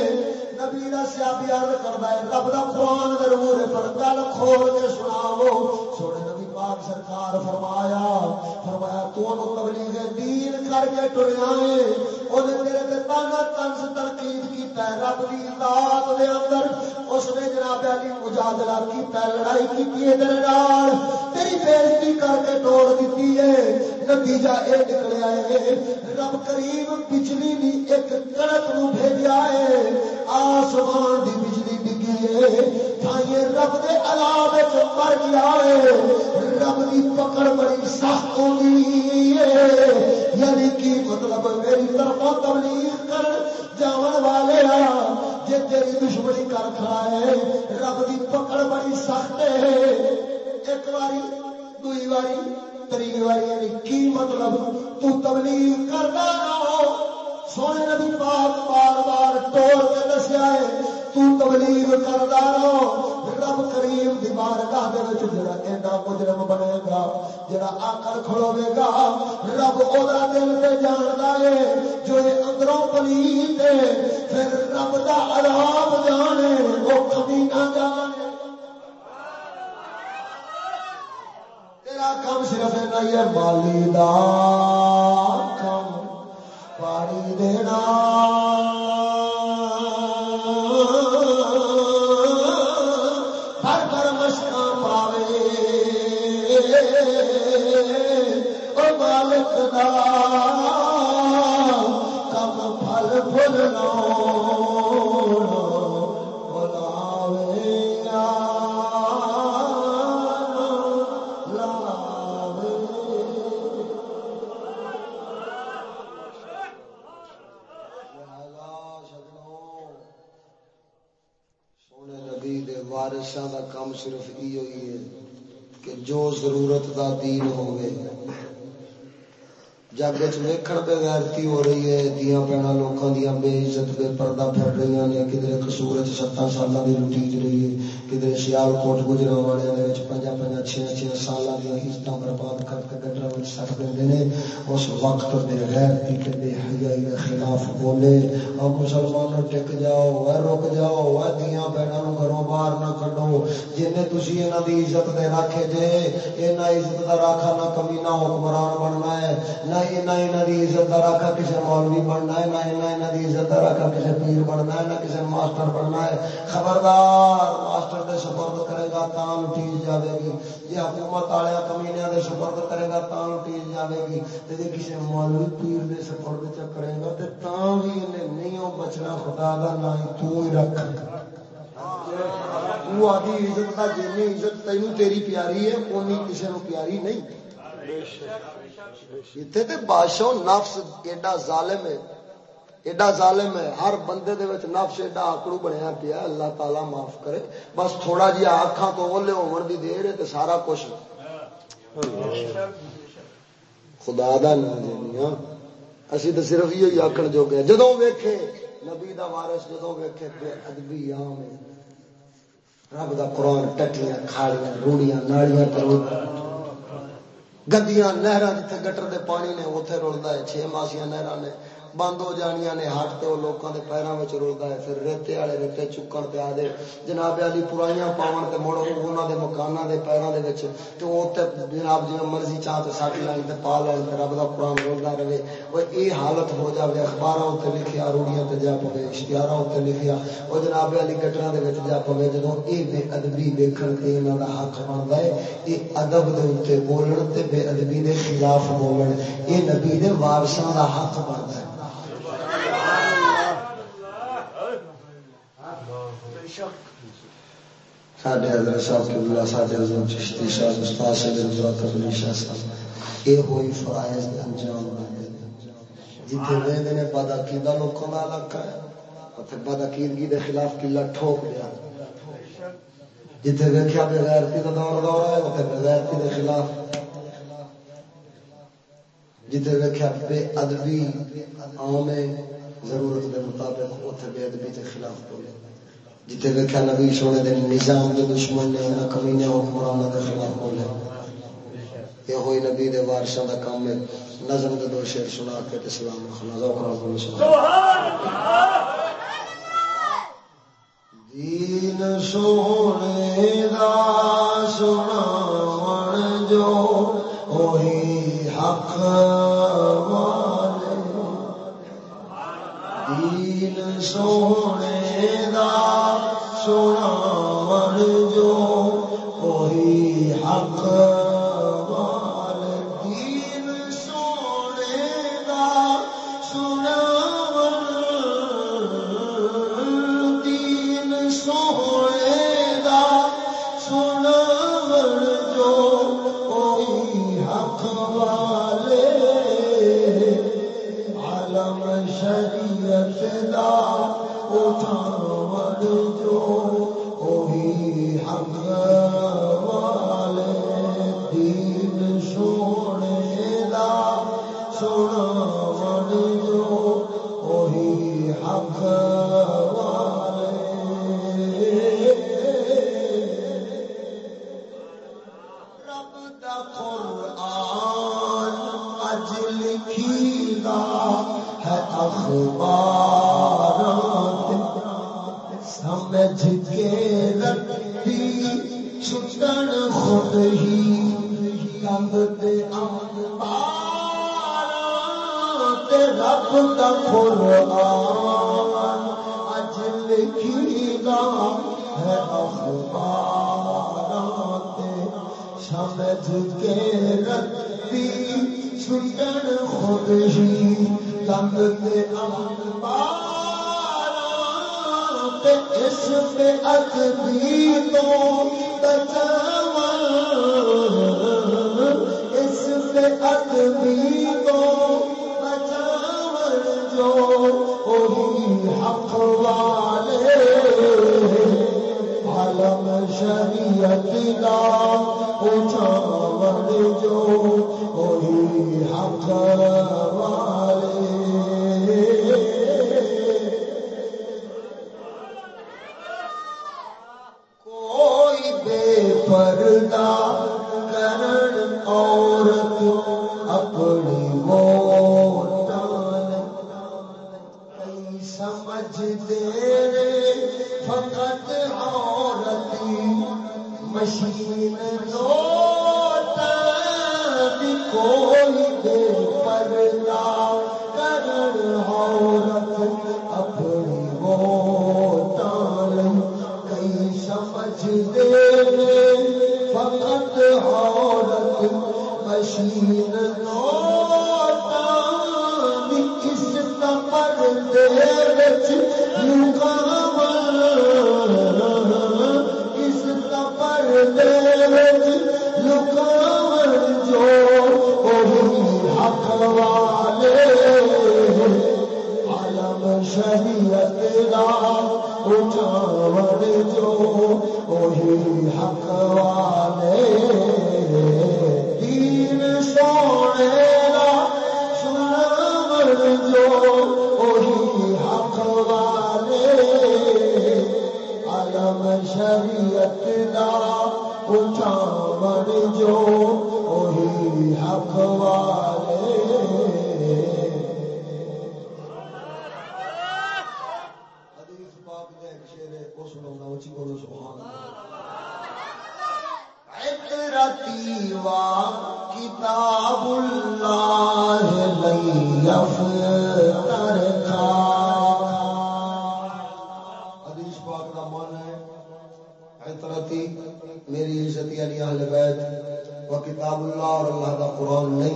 نبی دا سیابی عرض کردا ہے رب دا قرآن ضرور ہے پر، گل کھول کے سناؤ. سونے نبی پاک سرکار فرمایا فرمایا تو انو تبلیغ دین کر کے ٹریا ہے؟ اونے تیرے تے تانا تنس تنقید کیتا ہے، رب دی ذات دے اندر۔ اس نے جناب علی مجادلہ کیتا ہے، لڑائی کیتی ہے تیرے نال۔ تیری کر کے توڑ دیتی ہے۔ نتیجہ اے نکلیا ہے رب کریم بجلی دی ایک کڑک نو بھیجا ہے۔ آسمان دی بجلی ڈگی ہے۔ تھائیں رب دے عذاب وچ مر گیا ہے۔ رب دی پکڑ بڑی سخت ہوندی ہے۔ یعنی کی مطلب میری طرفوں تبلیغ کر جاون والے جے تیری دشمنی کر کھڑا ہے۔ رب دی پکڑ بڑی سخت ہے۔ ایک باری دوئی باری تری باری یعنی کی مطلب تو تبلیغ کرتا رہو سونے نبی پاک بار بار ٹوڑ کے دسیا ہے تو تبلیغ کرتا رہو رب کریم دی بارگاہ دے وچ جڑا ایڈا مجرم بنے گا جڑا آکر کھڑوے گا رب اودا دل تے جاندا ہے جو اے اندروں پلید ہے پھر رب دا عذاب جانے او کبھی نہ جانے تیرا کم صرف نہیں ہے مالی دا کم پاری دینا جگ ویکھن غیرتی ہو رہی ہے دیا پینا لوکاں دیا بے عزت بے پردہ پھر رہی نے کدھر کسور چ ستاں کی روٹی لٹیج رہی ہے کدھر سیال کوٹ گجرا والے پنجا پنجا چھ چھ سالاں دی عزتاں برباد کر کے گڈرا سٹ دیندے نے اس وقت بے غیرتی تے بے حیائی دے خلاف بولے او مسلمانوں ٹک جاؤ اے رک جاؤ اے دیاں پینا نو گھروں باہر نہ کڈو جن تسی انہاں دی عزت دے رکھے جے انہاں عزت دا راکھا نہ کمینہ حکمران بننا ہے نہ انہاں انہاں دی عزت دا راکھا کسے مولوی بننا ہے نہ انہاں انہاں دی عزت دا راکھا کسے پیر بننا ہے نہ کسے ماسٹر بننا ہے خبردار ماسٹر دے سپرد کرے گا تاں لٹیج جاوے گی۔ یہ حکومت والے کمینیاں دے سپرد کرے گا تاں لٹیج جاوے گی۔ تے جے کسے مولوی پیر دے سپرد چ کرے گا تے تاں وی انہیں نہیں او بچنا خدا دا نہ ہی تو ہی رکھ۔ تو آدھی عزت کا جنی عزت تینوں تیری پیاری ہے اونی کسی نو پیاری نہیں۔ اتنے تے بادشاہ نفس ایڈا ظالم ہے۔ ایڈا ظالم ہے، ہر بندے دے وچ نفس ایڈا آکڑو بنیا پیا اللہ تعالی معاف کرے۔ بس تھوڑا جہا اکھاں تو اولے ہون دی دیر ہے تے سارا کچھ۔ خدا دا نام جنیا اسی تو صرف یہ آخر جو گئے جدو ویکھے، نبی دا وارث جدو ویکھے، بے ادبی عام ہے۔ رب دا قرآن ٹٹیاں کھاڑیاں روڑیاں ناڑیاں تے گندیاں نہر جتنے گٹر دے پانی نے اتنے رلتا ہے۔ چھ ماسیاں نہر نے۔ بند ہو جانیاں نے ہٹ تے وہ لوکاں دے پیراں وچ رلدا ہے پھر ریتے والے ریتے چکن تے آدے جناب علی پرائیاں پاون تے مڑ انہاں دے مکاناں دے پیراں دے وچ تے او تے جناب جی مرضی چاہ تے سٹ لائن تے پا لائن تے رب دا قرآن رلدا رہے او اے حالت ہو جاوے اخباراں تے لکھیا روڑیاں تے جا پوے اشتہاراں تے لکھیا او جناب علی گٹراں دے وچ جا پوے جدوں اے بے ادبی دیکھن تے انہاں دا حق بندا ہے اے ادب دے اوتے بولن تے بے ادبی دے خلاف بولن اے نبی دے وارثاں دا حق بندا ہے ساڈے حضرت صاحب کے ساڈے حضرت چشتی صاحب استاد شاہ صاحب اے ہوئی فرائض دے انجام دے جتھے ویندے نے لوکاں دا علاقہ ہے اوتھے دے خلاف قلعہ ٹھوک دیا جتھے ویکھیا بے غیرتی دا دور دور ہے اوتھے بے غیرتی دے خلاف جتھے ویکھیا بے ادبی عام ضرورت دے مطابق اوتھے بے ادبی دے خلاف بولے جتنے ویکیا نبی سونے دے نظام دے دشمن نے انہاں کمینے حکمرانوں دے خلاف بولے یہ ہوئی نبی دے وارثاں دا کام ہے نظم دے دو شعر سنا کے تے سلام خلا کرا بولے سبحان اللہ دین سونے دا سنا جو ہوئی حق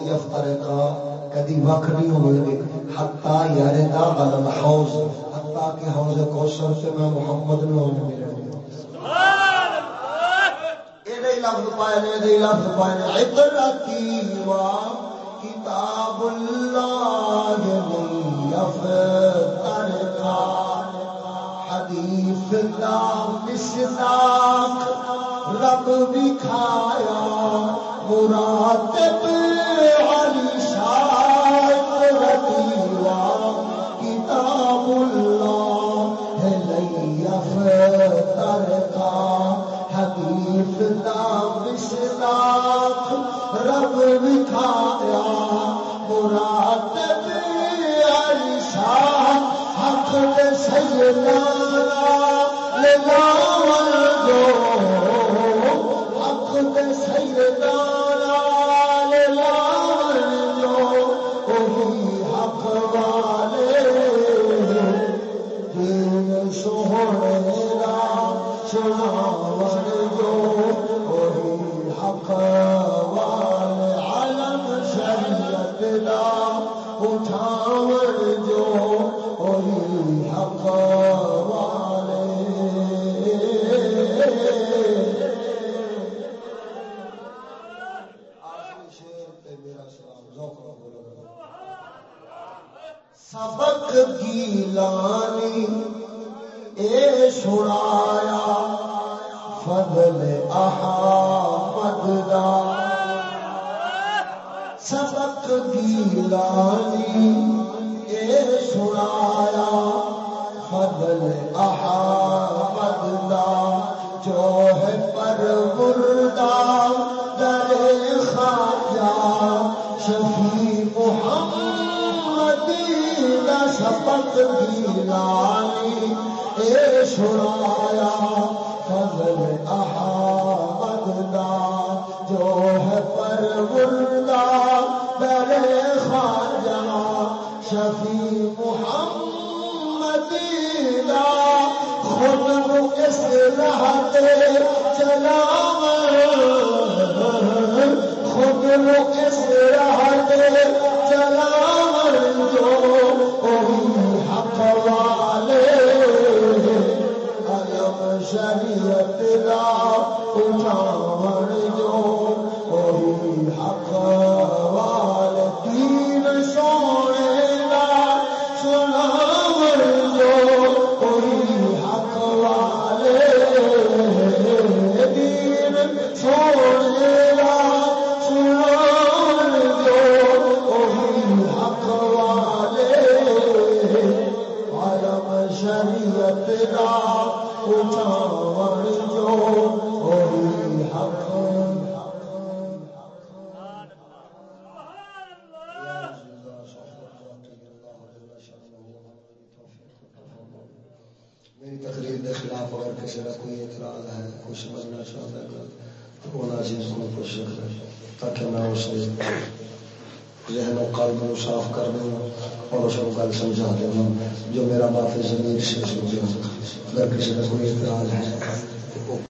یفترقا، کدی وکھ نہیں حتا حتا کہ کوثر سے میں محمد نو سبحان اللہ اے دے لفظ پائے نے دے لفظ پائے نے، عبرتی وا کتاب اللہ من یفترقا حدیث دا مصداق رب دکھایا مراتب مشتاق رب دکھایا مراد عیسا حق ہاتھ سیدنا لگاون جو حق دے